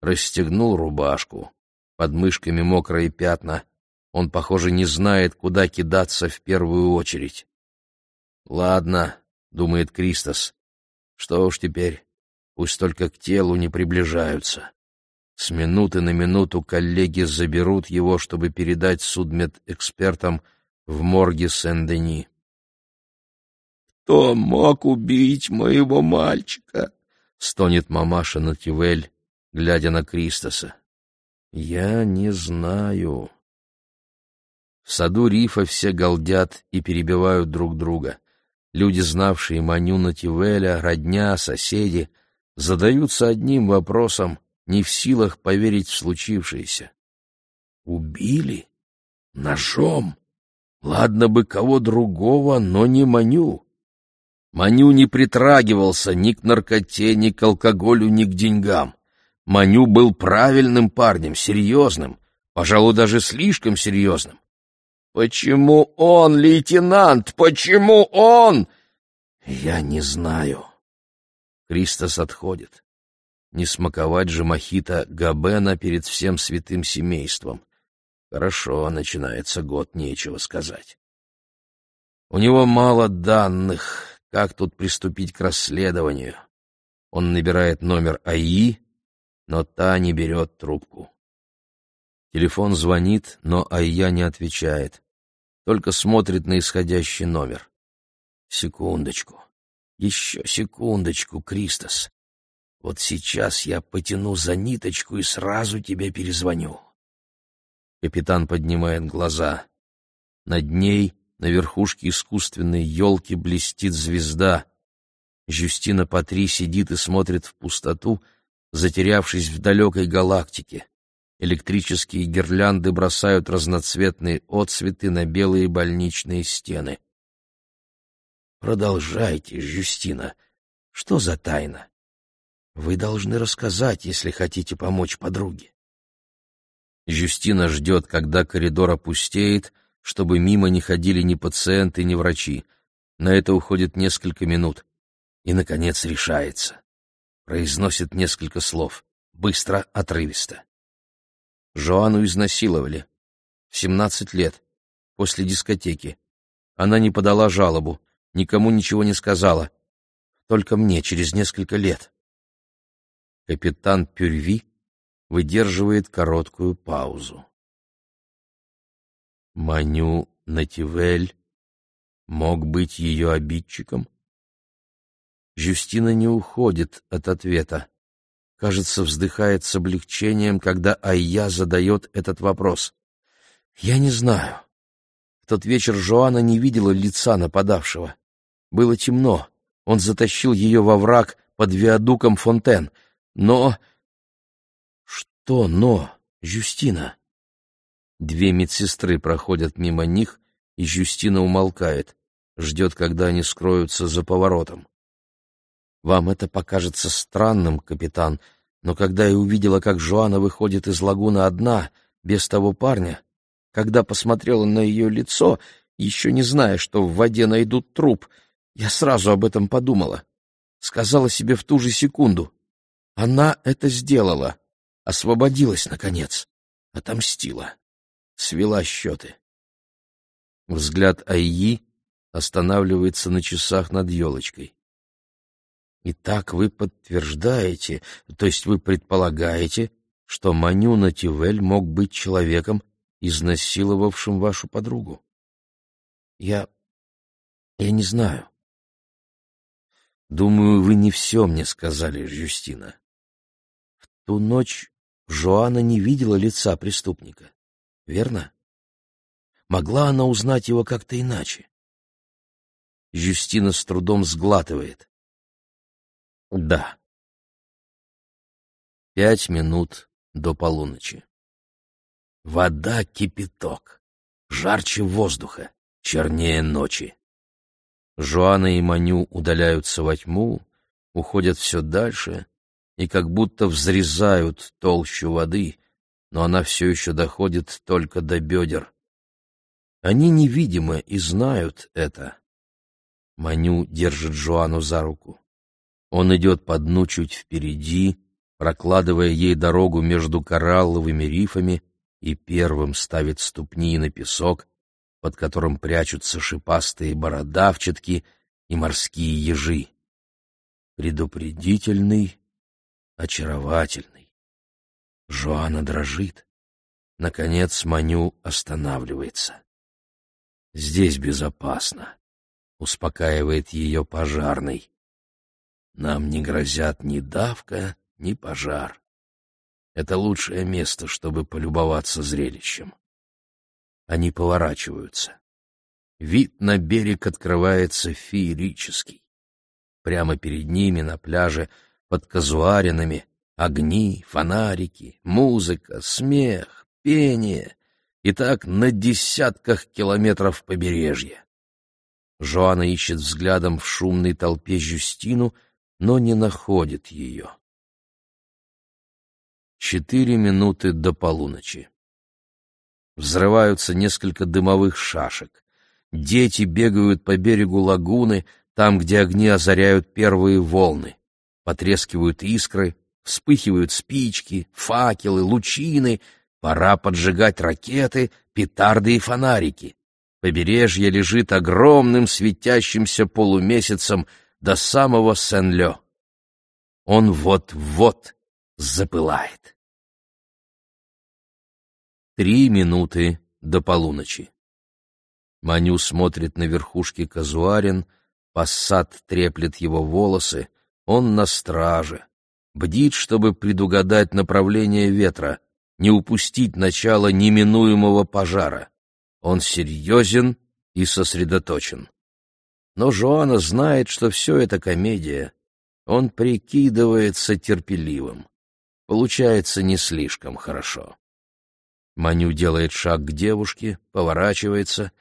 расстегнул рубашку. Под мышками мокрые пятна. Он, похоже, не знает, куда кидаться в первую очередь. «Ладно», — думает Кристос, — «что уж теперь, пусть только к телу не приближаются». С минуты на минуту коллеги заберут его, чтобы передать судмедэкспертам в морге Сен-Дени. Кто мог убить моего мальчика? — стонет мамаша Нативель, глядя на Кристоса. — Я не знаю. В саду рифа все галдят и перебивают друг друга. Люди, знавшие Маню Нативеля, родня, соседи, задаются одним вопросом, не в силах поверить в случившееся. Убили? Ножом? Ладно бы кого другого, но не Маню. Маню не притрагивался ни к наркоте, ни к алкоголю, ни к деньгам. Маню был правильным парнем, серьезным, пожалуй, даже слишком серьезным. «Почему он, лейтенант? Почему он?» «Я не знаю». Кристос отходит. Не смаковать же мохито Габена перед всем святым семейством. Хорошо, начинается год, нечего сказать. У него мало данных, как тут приступить к расследованию? Он набирает номер АИ, но та не берет трубку. Телефон звонит, но Айя не отвечает, только смотрит на исходящий номер. Секундочку, еще секундочку, Кристос. Вот сейчас я потяну за ниточку и сразу тебе перезвоню. Капитан поднимает глаза. Над ней на верхушке искусственной елки блестит звезда. Жюстина Патри сидит и смотрит в пустоту, затерявшись в далекой галактике. Электрические гирлянды бросают разноцветные отсветы на белые больничные стены. Продолжайте, Жюстина. Что за тайна? Вы должны рассказать, если хотите помочь подруге. Жюстина ждет, когда коридор опустеет, чтобы мимо не ходили ни пациенты, ни врачи. На это уходит несколько минут. И, наконец, решается. Произносит несколько слов. Быстро, отрывисто. Жоанну изнасиловали. В семнадцать лет. После дискотеки. Она не подала жалобу. Никому ничего не сказала. только мне через несколько лет. Капитан Пюрви выдерживает короткую паузу. Маню Нативель мог быть ее обидчиком? Жюстина не уходит от ответа. Кажется, вздыхает с облегчением, когда Айя задает этот вопрос. Я не знаю. В тот вечер Жоанна не видела лица нападавшего. Было темно. Он затащил ее во враг под виадуком Фонтен. Но... Что «но», Жюстина? Две медсестры проходят мимо них, и Жюстина умолкает, ждет, когда они скроются за поворотом. Вам это покажется странным, капитан, но когда я увидела, как Жоанна выходит из лагуны одна, без того парня, когда посмотрела на ее лицо, еще не зная, что в воде найдут труп, я сразу об этом подумала. Сказала себе в ту же секунду. Она это сделала. Освободилась, наконец. Отомстила. Свела счеты. Взгляд Айи останавливается на часах над елочкой. Итак, вы подтверждаете, то есть вы предполагаете, что Манюна Тивель мог быть человеком, изнасиловавшим вашу подругу? Я... я не знаю. Думаю, вы не все мне сказали, Жюстина. В ту ночь Жоанна не видела лица преступника, верно? Могла она узнать его как-то иначе? Жюстина с трудом сглатывает. Да. Пять минут до полуночи. Вода — кипяток, жарче воздуха, чернее ночи. Жуана и Маню удаляются во тьму, уходят все дальше и как будто взрезают толщу воды, но она все еще доходит только до бедер. Они невидимы и знают это. Маню держит Жуану за руку. Он идет по дну чуть впереди, прокладывая ей дорогу между коралловыми рифами и первым ставит ступни на песок, под которым прячутся шипастые бородавчатки и морские ежи. Предупредительный, очаровательный. Жоанна дрожит. Наконец Маню останавливается. «Здесь безопасно», — успокаивает ее пожарный. «Нам не грозят ни давка, ни пожар. Это лучшее место, чтобы полюбоваться зрелищем». Они поворачиваются. Вид на берег открывается феерический. Прямо перед ними на пляже под казуаринами огни, фонарики, музыка, смех, пение и так на десятках километров побережья. Жоанна ищет взглядом в шумной толпе Жюстину, но не находит ее. Четыре минуты до полуночи. Взрываются несколько дымовых шашек. Дети бегают по берегу лагуны, там, где огни озаряют первые волны. Потрескивают искры, вспыхивают спички, факелы, лучины. Пора поджигать ракеты, петарды и фонарики. Побережье лежит огромным светящимся полумесяцем до самого Сен-Лё. Он вот-вот запылает. Три минуты до полуночи. Маню смотрит на верхушки казуарин, пассат треплет его волосы, он на страже, бдит, чтобы предугадать направление ветра, не упустить начало неминуемого пожара. Он серьезен и сосредоточен. Но Жоанна знает, что все это комедия. Он прикидывается терпеливым. Получается не слишком хорошо. Маню делает шаг к девушке, поворачивается,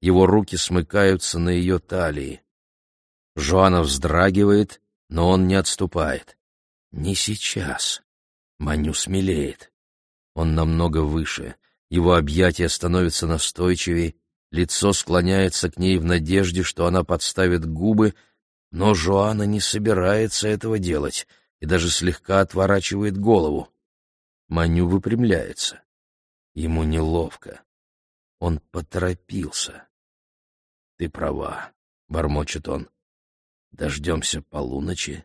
его руки смыкаются на ее талии. Жоанна вздрагивает, но он не отступает. Не сейчас. Маню смелеет. Он намного выше, его объятия становятся настойчивее, лицо склоняется к ней в надежде, что она подставит губы, но Жоанна не собирается этого делать и даже слегка отворачивает голову. Маню выпрямляется. Ему неловко. Он поторопился. «Ты права», — бормочет он. Дождемся полуночи,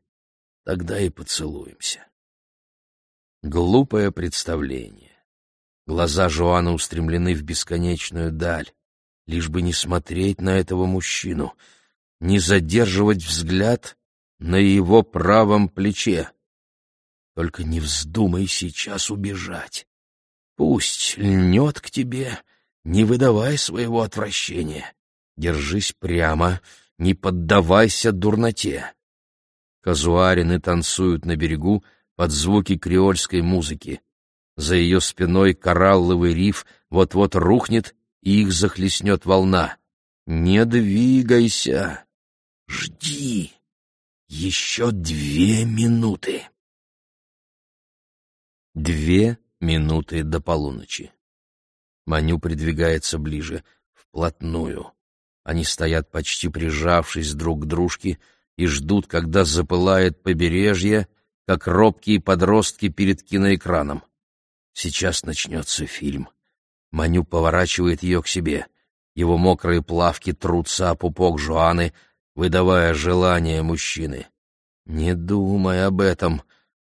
тогда и поцелуемся. Глупое представление. Глаза Жуана устремлены в бесконечную даль, лишь бы не смотреть на этого мужчину, не задерживать взгляд на его правом плече. Только не вздумай сейчас убежать. Пусть льнет к тебе, не выдавай своего отвращения. Держись прямо, не поддавайся дурноте. Казуарины танцуют на берегу под звуки креольской музыки. За ее спиной коралловый риф вот-вот рухнет, и их захлестнет волна. Не двигайся. Жди. Еще две минуты. Две минуты до полуночи. Маню придвигается ближе, вплотную. Они стоят почти прижавшись друг к дружке и ждут, когда запылает побережье, как робкие подростки перед киноэкраном. Сейчас начнется фильм. Маню поворачивает ее к себе. Его мокрые плавки трутся о пупок Жуаны, выдавая желание мужчины. Не думай об этом,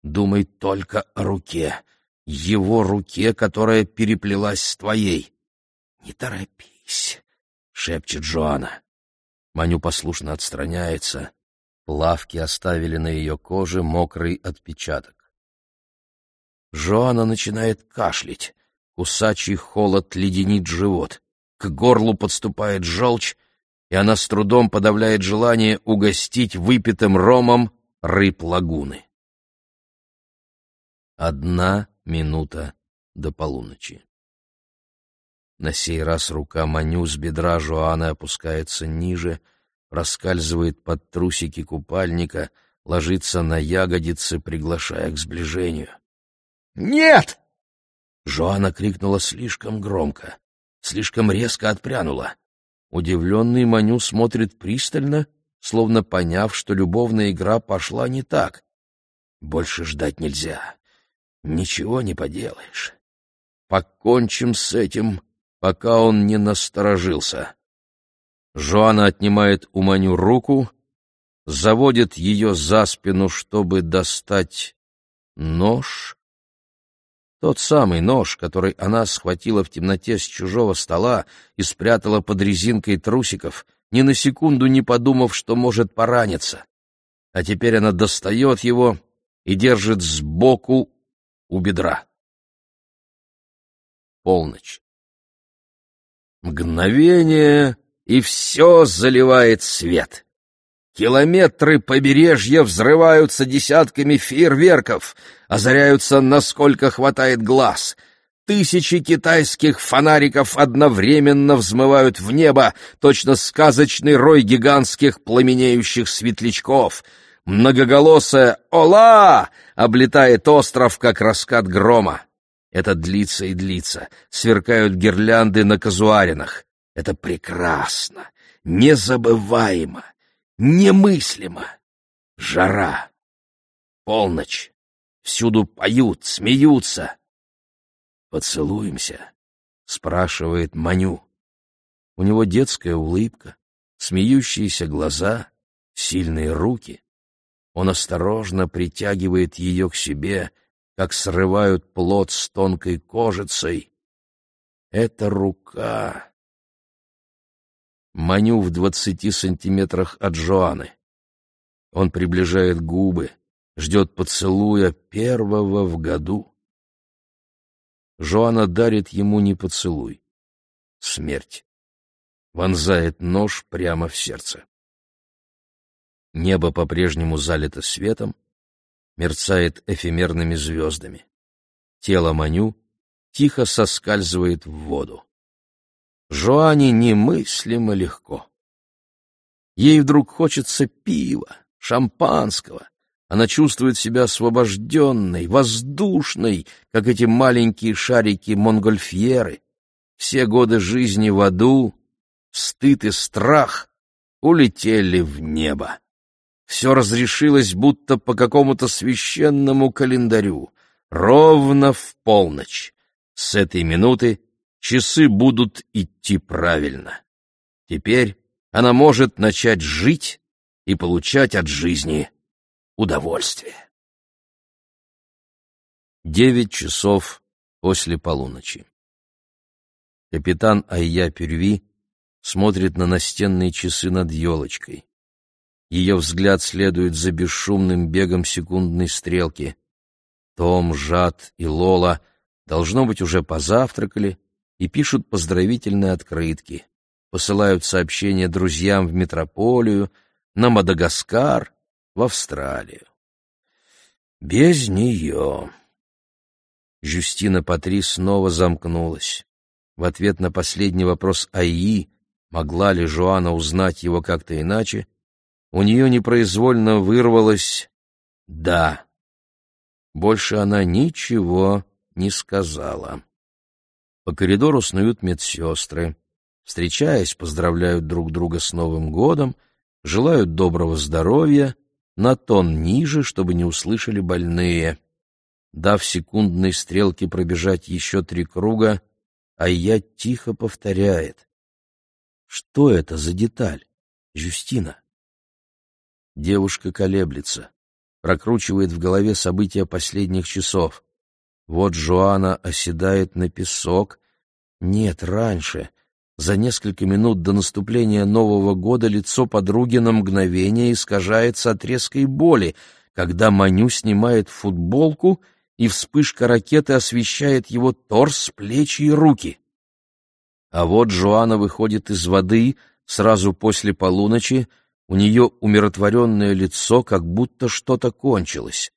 думай только о руке, его руке, которая переплелась с твоей. Не торопись, шепчет Жуана. Маню послушно отстраняется. Плавки оставили на ее коже мокрый отпечаток. Жоана начинает кашлять. Кусачий холод леденит живот. К горлу подступает желчь, и она с трудом подавляет желание угостить выпитым ромом рыб лагуны. Одна минута до полуночи. На сей раз рука Маню с бедра Жуаны опускается ниже, проскальзывает под трусики купальника, ложится на ягодицы, приглашая к сближению. «Нет!» Жоанна крикнула слишком громко, слишком резко отпрянула. Удивленный Маню смотрит пристально, словно поняв, что любовная игра пошла не так. Больше ждать нельзя. Ничего не поделаешь. Покончим с этим, пока он не насторожился. Жоанна отнимает у Маню руку, заводит ее за спину, чтобы достать нож. Тот самый нож, который она схватила в темноте с чужого стола и спрятала под резинкой трусиков, ни на секунду не подумав, что может пораниться. А теперь она достает его и держит сбоку у бедра. Полночь. Мгновение, и все заливает свет. Километры побережья взрываются десятками фейерверков, озаряются, насколько хватает глаз. Тысячи китайских фонариков одновременно взмывают в небо, точно сказочный рой гигантских пламенеющих светлячков. Многоголосая «Ола!» облетает остров, как раскат грома. Это длится и длится, сверкают гирлянды на казуаринах. Это прекрасно, незабываемо, немыслимо. Жара, полночь, всюду поют, смеются. «Поцелуемся?» — спрашивает Маню. У него детская улыбка, смеющиеся глаза, сильные руки. Он осторожно притягивает ее к себе, как срывают плод с тонкой кожицей. Это рука. Маню в двадцати сантиметрах от Жоаны. Он приближает губы, ждет поцелуя первого в году. Жоана дарит ему не поцелуй. Смерть. Вонзает нож прямо в сердце. Небо по-прежнему залито светом, мерцает эфемерными звездами. Тело Маню тихо соскальзывает в воду. Жоане немыслимо легко. Ей вдруг хочется пива, шампанского. Она чувствует себя освобожденной, воздушной, как эти маленькие шарики монгольфьеры. Все годы жизни в аду, стыд и страх улетели в небо. Все разрешилось будто по какому-то священному календарю, ровно в полночь. С этой минуты часы будут идти правильно. Теперь она может начать жить и получать от жизни удовольствие. Девять часов после полуночи. Капитан Айя Пюрви смотрит на настенные часы над елочкой. Ее взгляд следует за бесшумным бегом секундной стрелки. Том, Жад и Лола, должно быть, уже позавтракали и пишут поздравительные открытки, посылают сообщения друзьям в метрополию, на Мадагаскар, в Австралию. Без нее. Жюстина Патри снова замкнулась. В ответ на последний вопрос Аи, могла ли Жуана узнать его как-то иначе, у нее непроизвольно вырвалось «да». Больше она ничего не сказала. По коридору снуют медсестры. Встречаясь, поздравляют друг друга с Новым годом, желают доброго здоровья, на тон ниже, чтобы не услышали больные. Дав секундной стрелке пробежать еще три круга, а я тихо повторяет. Что это за деталь, Жюстина? Девушка колеблется, прокручивает в голове события последних часов. Вот Жуана оседает на песок. Нет, раньше. За несколько минут до наступления Нового года лицо подруги на мгновение искажается от резкой боли, когда Маню снимает футболку, и вспышка ракеты освещает его торс, плечи и руки. А вот Жуана выходит из воды сразу после полуночи, у нее умиротворенное лицо, как будто что-то кончилось.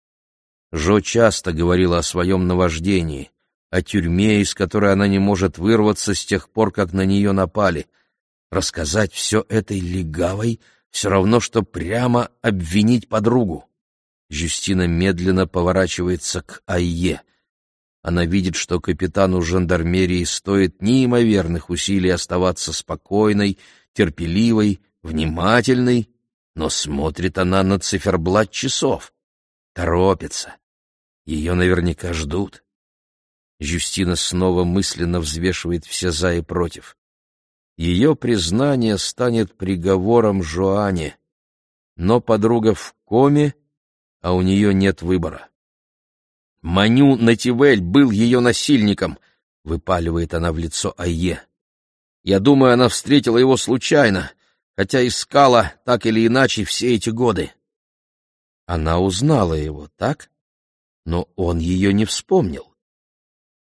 Жо часто говорила о своем наваждении, о тюрьме, из которой она не может вырваться с тех пор, как на нее напали. Рассказать все этой легавой все равно, что прямо обвинить подругу. Жюстина медленно поворачивается к Айе. Она видит, что капитану жандармерии стоит неимоверных усилий оставаться спокойной, терпеливой, внимательной, но смотрит она на циферблат часов. Торопится. Ее наверняка ждут. Жюстина снова мысленно взвешивает все «за» и «против». Ее признание станет приговором Жоане, но подруга в коме, а у нее нет выбора. «Маню Нативель был ее насильником», — выпаливает она в лицо Айе. «Я думаю, она встретила его случайно, хотя искала так или иначе все эти годы. Она узнала его, так? Но он ее не вспомнил.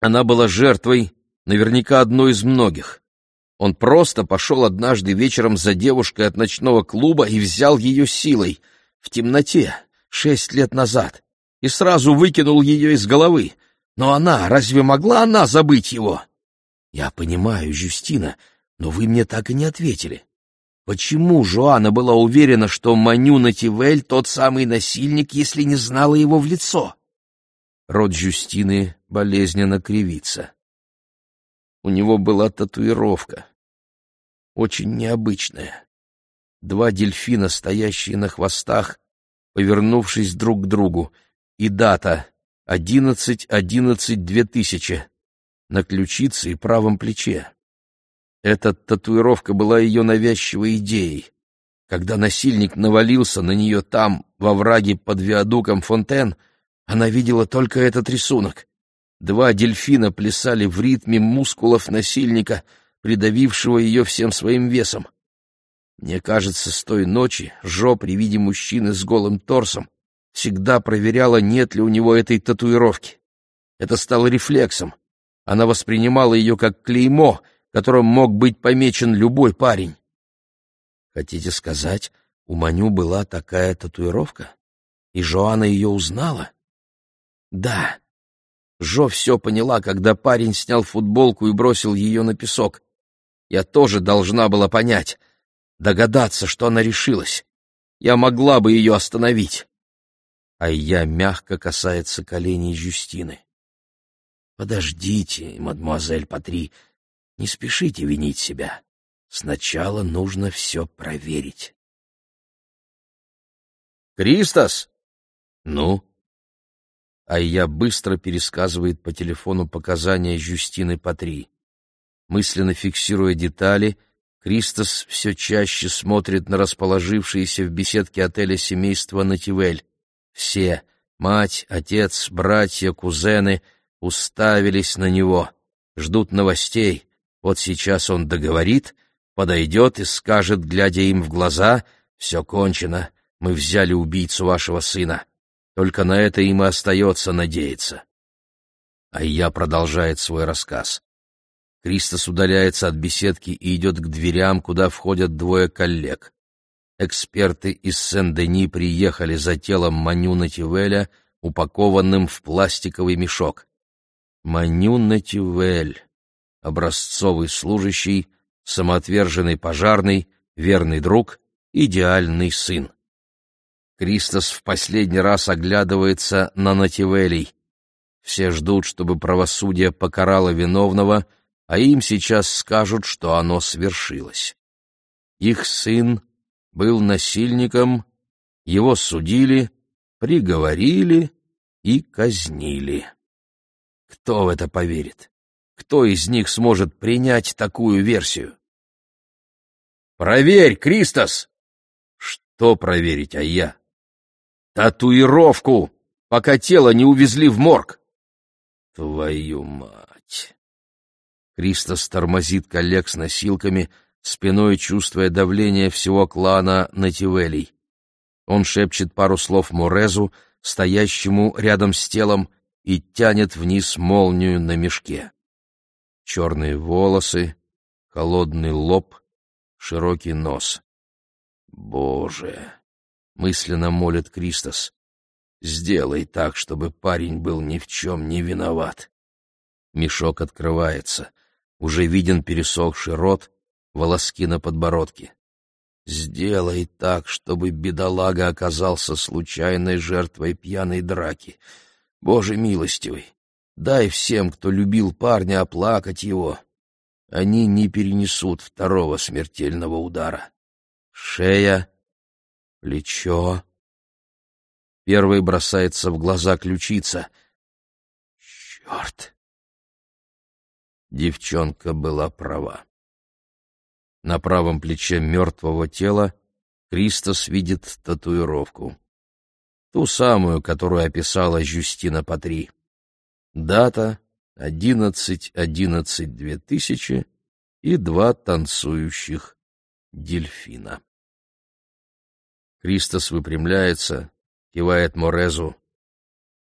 Она была жертвой, наверняка одной из многих. Он просто пошел однажды вечером за девушкой от ночного клуба и взял ее силой, в темноте, шесть лет назад, и сразу выкинул ее из головы. Но она, разве могла она забыть его? Я понимаю, Жюстина, но вы мне так и не ответили. Почему Жоанна была уверена, что Маню Нативель тот самый насильник, если не знала его в лицо? Рот Жюстины болезненно кривится. У него была татуировка. Очень необычная. Два дельфина, стоящие на хвостах, повернувшись друг к другу, и дата — одиннадцать одиннадцать две тысячи на ключице и правом плече. Эта татуировка была ее навязчивой идеей. Когда насильник навалился на нее там, во враге под виадуком Фонтен, она видела только этот рисунок. Два дельфина плясали в ритме мускулов насильника, придавившего ее всем своим весом. Мне кажется, с той ночи Жо при виде мужчины с голым торсом всегда проверяла, нет ли у него этой татуировки. Это стало рефлексом. Она воспринимала ее как клеймо — которым мог быть помечен любой парень. Хотите сказать, у Маню была такая татуировка? И Жоанна ее узнала? Да. Жо все поняла, когда парень снял футболку и бросил ее на песок. Я тоже должна была понять, догадаться, что она решилась. Я могла бы ее остановить. А я мягко касается коленей Жюстины. «Подождите, мадемуазель Патри, не спешите винить себя. Сначала нужно все проверить. «Кристос!» «Ну?» А я быстро пересказывает по телефону показания Жюстины Патри. Мысленно фиксируя детали, Кристос все чаще смотрит на расположившееся в беседке отеля семейство Нативель. Все — мать, отец, братья, кузены — уставились на него, ждут новостей. Вот сейчас он договорит, подойдет и скажет, глядя им в глаза, «Все кончено, мы взяли убийцу вашего сына». Только на это им и остается надеяться. А я продолжает свой рассказ. Кристос удаляется от беседки и идет к дверям, куда входят двое коллег. Эксперты из Сен-Дени приехали за телом Маню Нативеля, упакованным в пластиковый мешок. Маню Нативель, образцовый служащий, самоотверженный пожарный, верный друг, идеальный сын. Кристос в последний раз оглядывается на Нативелей. Все ждут, чтобы правосудие покарало виновного, а им сейчас скажут, что оно свершилось. Их сын был насильником, его судили, приговорили и казнили. Кто в это поверит? Кто из них сможет принять такую версию? «Проверь, Кристос!» «Что проверить, а я?» Татуировку, пока тело не увезли в морг. Твою мать! Кристос тормозит коллег с носилками, спиной чувствуя давление всего клана Нативелей. Он шепчет пару слов Морезу, стоящему рядом с телом, и тянет вниз молнию на мешке. Черные волосы, холодный лоб, широкий нос. Боже! мысленно молит Кристос. Сделай так, чтобы парень был ни в чем не виноват. Мешок открывается. Уже виден пересохший рот, волоски на подбородке. Сделай так, чтобы бедолага оказался случайной жертвой пьяной драки. Боже милостивый, дай всем, кто любил парня, оплакать его. Они не перенесут второго смертельного удара. Шея плечо. Первый бросается в глаза ключица. Черт! Девчонка была права. На правом плече мертвого тела Кристос видит татуировку. Ту самую, которую описала Жюстина Патри. Дата — 11.11.2000 и два танцующих дельфина. Кристос выпрямляется, кивает Морезу.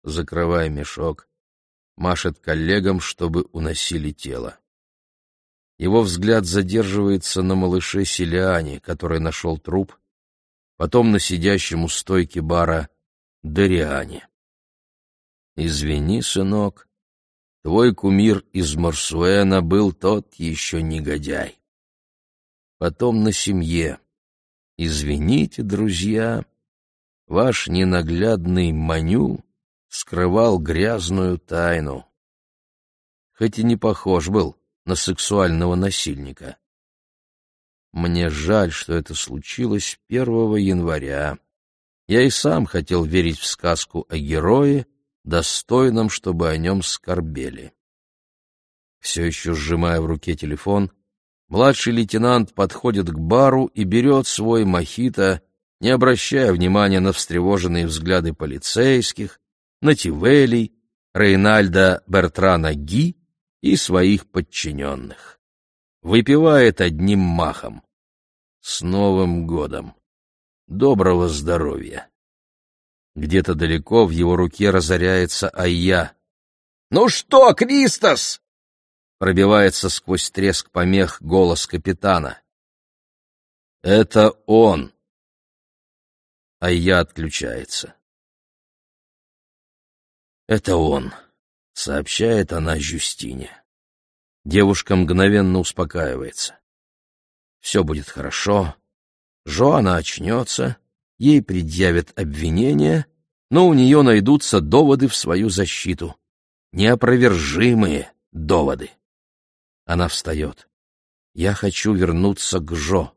Закрывай мешок. Машет коллегам, чтобы уносили тело. Его взгляд задерживается на малыше Селиане, который нашел труп, потом на сидящем у стойки бара Дориане. «Извини, сынок, твой кумир из Марсуэна был тот еще негодяй. Потом на семье, Извините, друзья, ваш ненаглядный Маню скрывал грязную тайну. Хоть и не похож был на сексуального насильника. Мне жаль, что это случилось 1 января. Я и сам хотел верить в сказку о герое, достойном, чтобы о нем скорбели. Все еще сжимая в руке телефон, Младший лейтенант подходит к бару и берет свой мохито, не обращая внимания на встревоженные взгляды полицейских, на Тивелей, Рейнальда Бертрана Ги и своих подчиненных. Выпивает одним махом. С Новым годом! Доброго здоровья! Где-то далеко в его руке разоряется Айя. «Ну что, Кристос?» пробивается сквозь треск помех голос капитана. «Это он!» А я отключается. «Это он», — сообщает она Жюстине. Девушка мгновенно успокаивается. «Все будет хорошо. Жоана очнется, ей предъявят обвинение, но у нее найдутся доводы в свою защиту. Неопровержимые доводы». Она встает. «Я хочу вернуться к Жо».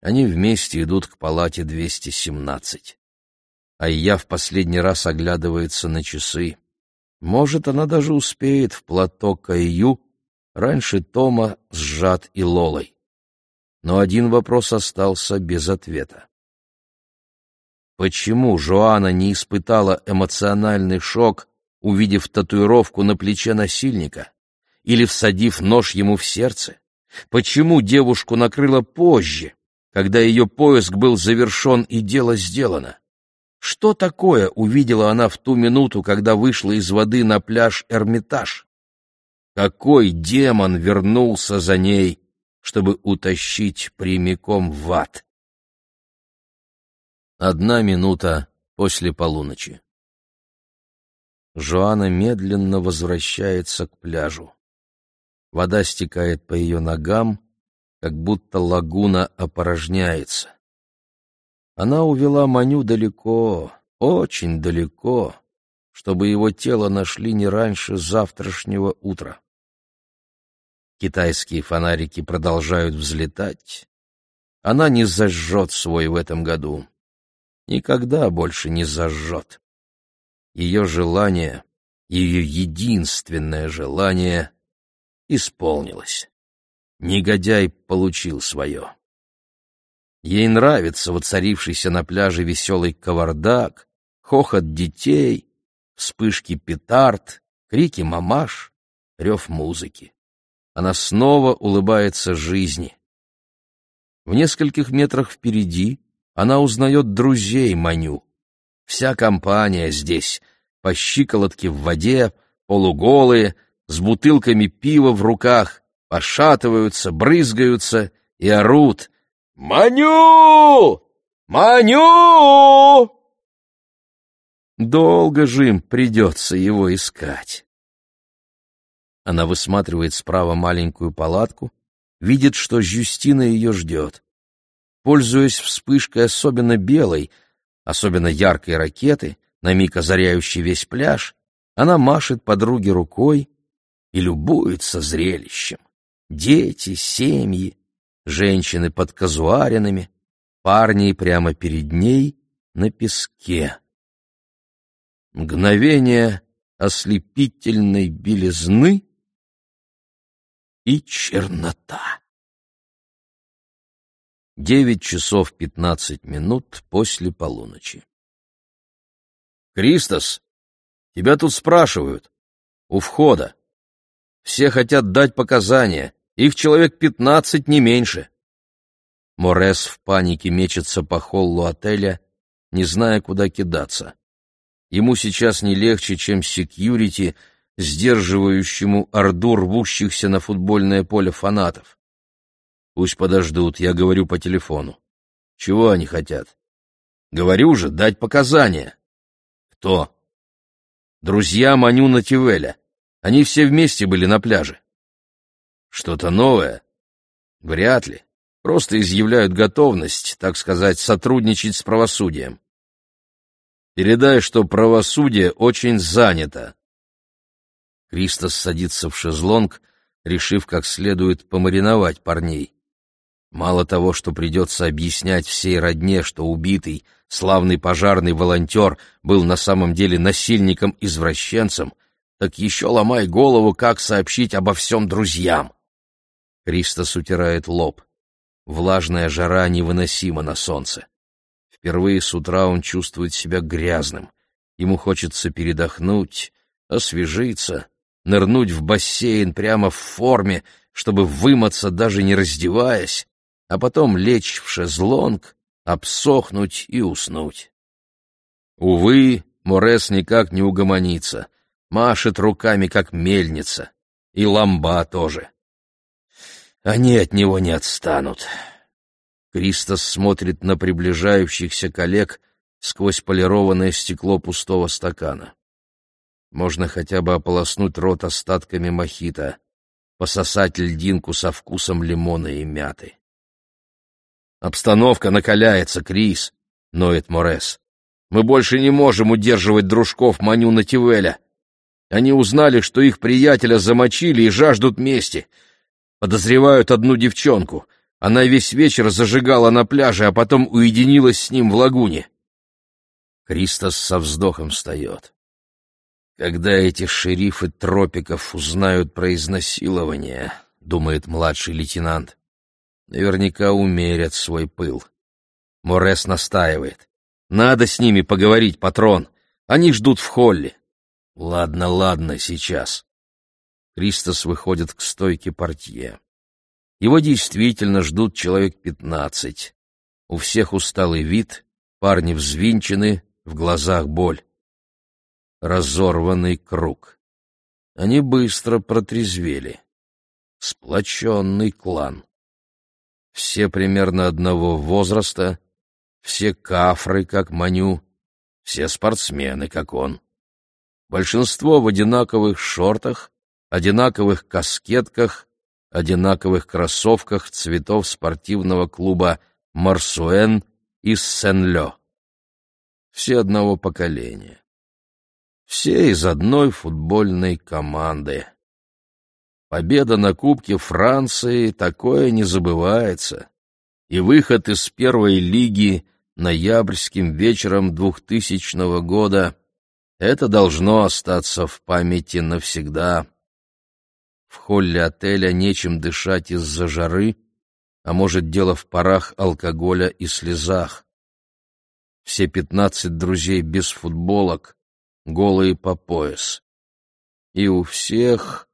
Они вместе идут к палате 217. А я в последний раз оглядывается на часы. Может, она даже успеет в платок Каю раньше Тома с Жад и Лолой. но один вопрос остался без ответа. Почему Жоанна не испытала эмоциональный шок, увидев татуировку на плече насильника или всадив нож ему в сердце? Почему девушку накрыло позже, когда ее поиск был завершен и дело сделано? Что такое увидела она в ту минуту, когда вышла из воды на пляж Эрмитаж? Какой демон вернулся за ней, чтобы утащить прямиком в ад? Одна минута после полуночи. Жоанна медленно возвращается к пляжу. Вода стекает по ее ногам, как будто лагуна опорожняется. Она увела Маню далеко, очень далеко, чтобы его тело нашли не раньше завтрашнего утра. Китайские фонарики продолжают взлетать. Она не зажжет свой в этом году. Никогда больше не зажжет. Ее желание, ее единственное желание исполнилось. Негодяй получил свое. Ей нравится воцарившийся на пляже веселый кавардак, хохот детей, вспышки петард, крики мамаш, рев музыки. Она снова улыбается жизни. В нескольких метрах впереди она узнает друзей Маню. Вся компания здесь, по щиколотке в воде, полуголые, с бутылками пива в руках, пошатываются, брызгаются и орут «Маню! Маню!» Долго же им придется его искать. Она высматривает справа маленькую палатку, видит, что Жюстина ее ждет. Пользуясь вспышкой особенно белой, особенно яркой ракеты, на миг озаряющей весь пляж, она машет подруге рукой и любуется зрелищем. Дети, семьи, женщины под казуаринами, парни прямо перед ней на песке. Мгновение ослепительной белизны и чернота. Девять часов пятнадцать минут после полуночи. «Кристос, тебя тут спрашивают. У входа. Все хотят дать показания. Их человек пятнадцать, не меньше». Морес в панике мечется по холлу отеля, не зная, куда кидаться. Ему сейчас не легче, чем секьюрити, сдерживающему орду рвущихся на футбольное поле фанатов. Пусть подождут, я говорю по телефону. Чего они хотят? Говорю же, дать показания. Кто? Друзья Манюна Тивеля. Они все вместе были на пляже. Что-то новое? Вряд ли. Просто изъявляют готовность, так сказать, сотрудничать с правосудием. Передай, что правосудие очень занято. Кристос садится в шезлонг, решив как следует помариновать парней. Мало того, что придется объяснять всей родне, что убитый, славный пожарный волонтер был на самом деле насильником-извращенцем, так еще ломай голову, как сообщить обо всем друзьям. Кристос утирает лоб. Влажная жара невыносима на солнце. Впервые с утра он чувствует себя грязным. Ему хочется передохнуть, освежиться, нырнуть в бассейн прямо в форме, чтобы вымыться, даже не раздеваясь, а потом лечь в шезлонг, обсохнуть и уснуть. Увы, Морес никак не угомонится, машет руками, как мельница, и ламба тоже. Они от него не отстанут. Кристос смотрит на приближающихся коллег сквозь полированное стекло пустого стакана. Можно хотя бы ополоснуть рот остатками мохито, пососать льдинку со вкусом лимона и мяты. «Обстановка накаляется, Крис», — ноет Морес. «Мы больше не можем удерживать дружков Маню Нативеля. Они узнали, что их приятеля замочили и жаждут мести. Подозревают одну девчонку. Она весь вечер зажигала на пляже, а потом уединилась с ним в лагуне». Кристос со вздохом встает. Когда эти шерифы тропиков узнают про изнасилование, думает младший лейтенант, Наверняка умерят свой пыл. Морес настаивает. Надо с ними поговорить, патрон. Они ждут в холле. Ладно, ладно, сейчас. Кристос выходит к стойке портье. Его действительно ждут человек пятнадцать. У всех усталый вид, парни взвинчены, в глазах боль. Разорванный круг. Они быстро протрезвели. Сплоченный клан. Все примерно одного возраста, все кафры, как Маню, все спортсмены, как он. Большинство в одинаковых шортах, одинаковых каскетках, одинаковых кроссовках цветов спортивного клуба «Марсуэн» из Сен-Лё. Все одного поколения. Все из одной футбольной команды. Победа на Кубке Франции такое не забывается. И выход из первой лиги ноябрьским вечером 2000 года — это должно остаться в памяти навсегда. В холле отеля нечем дышать из-за жары, а может, дело в парах алкоголя и слезах. Все пятнадцать друзей без футболок, голые по пояс. И у всех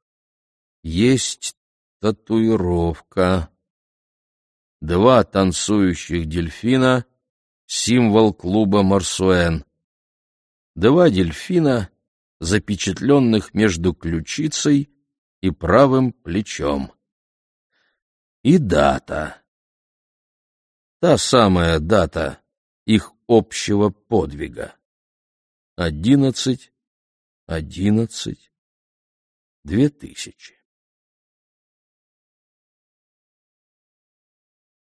есть татуировка. Два танцующих дельфина — символ клуба «Марсуэн». Два дельфина, запечатленных между ключицей и правым плечом. И дата. Та самая дата их общего подвига. Одиннадцать, одиннадцать, две тысячи.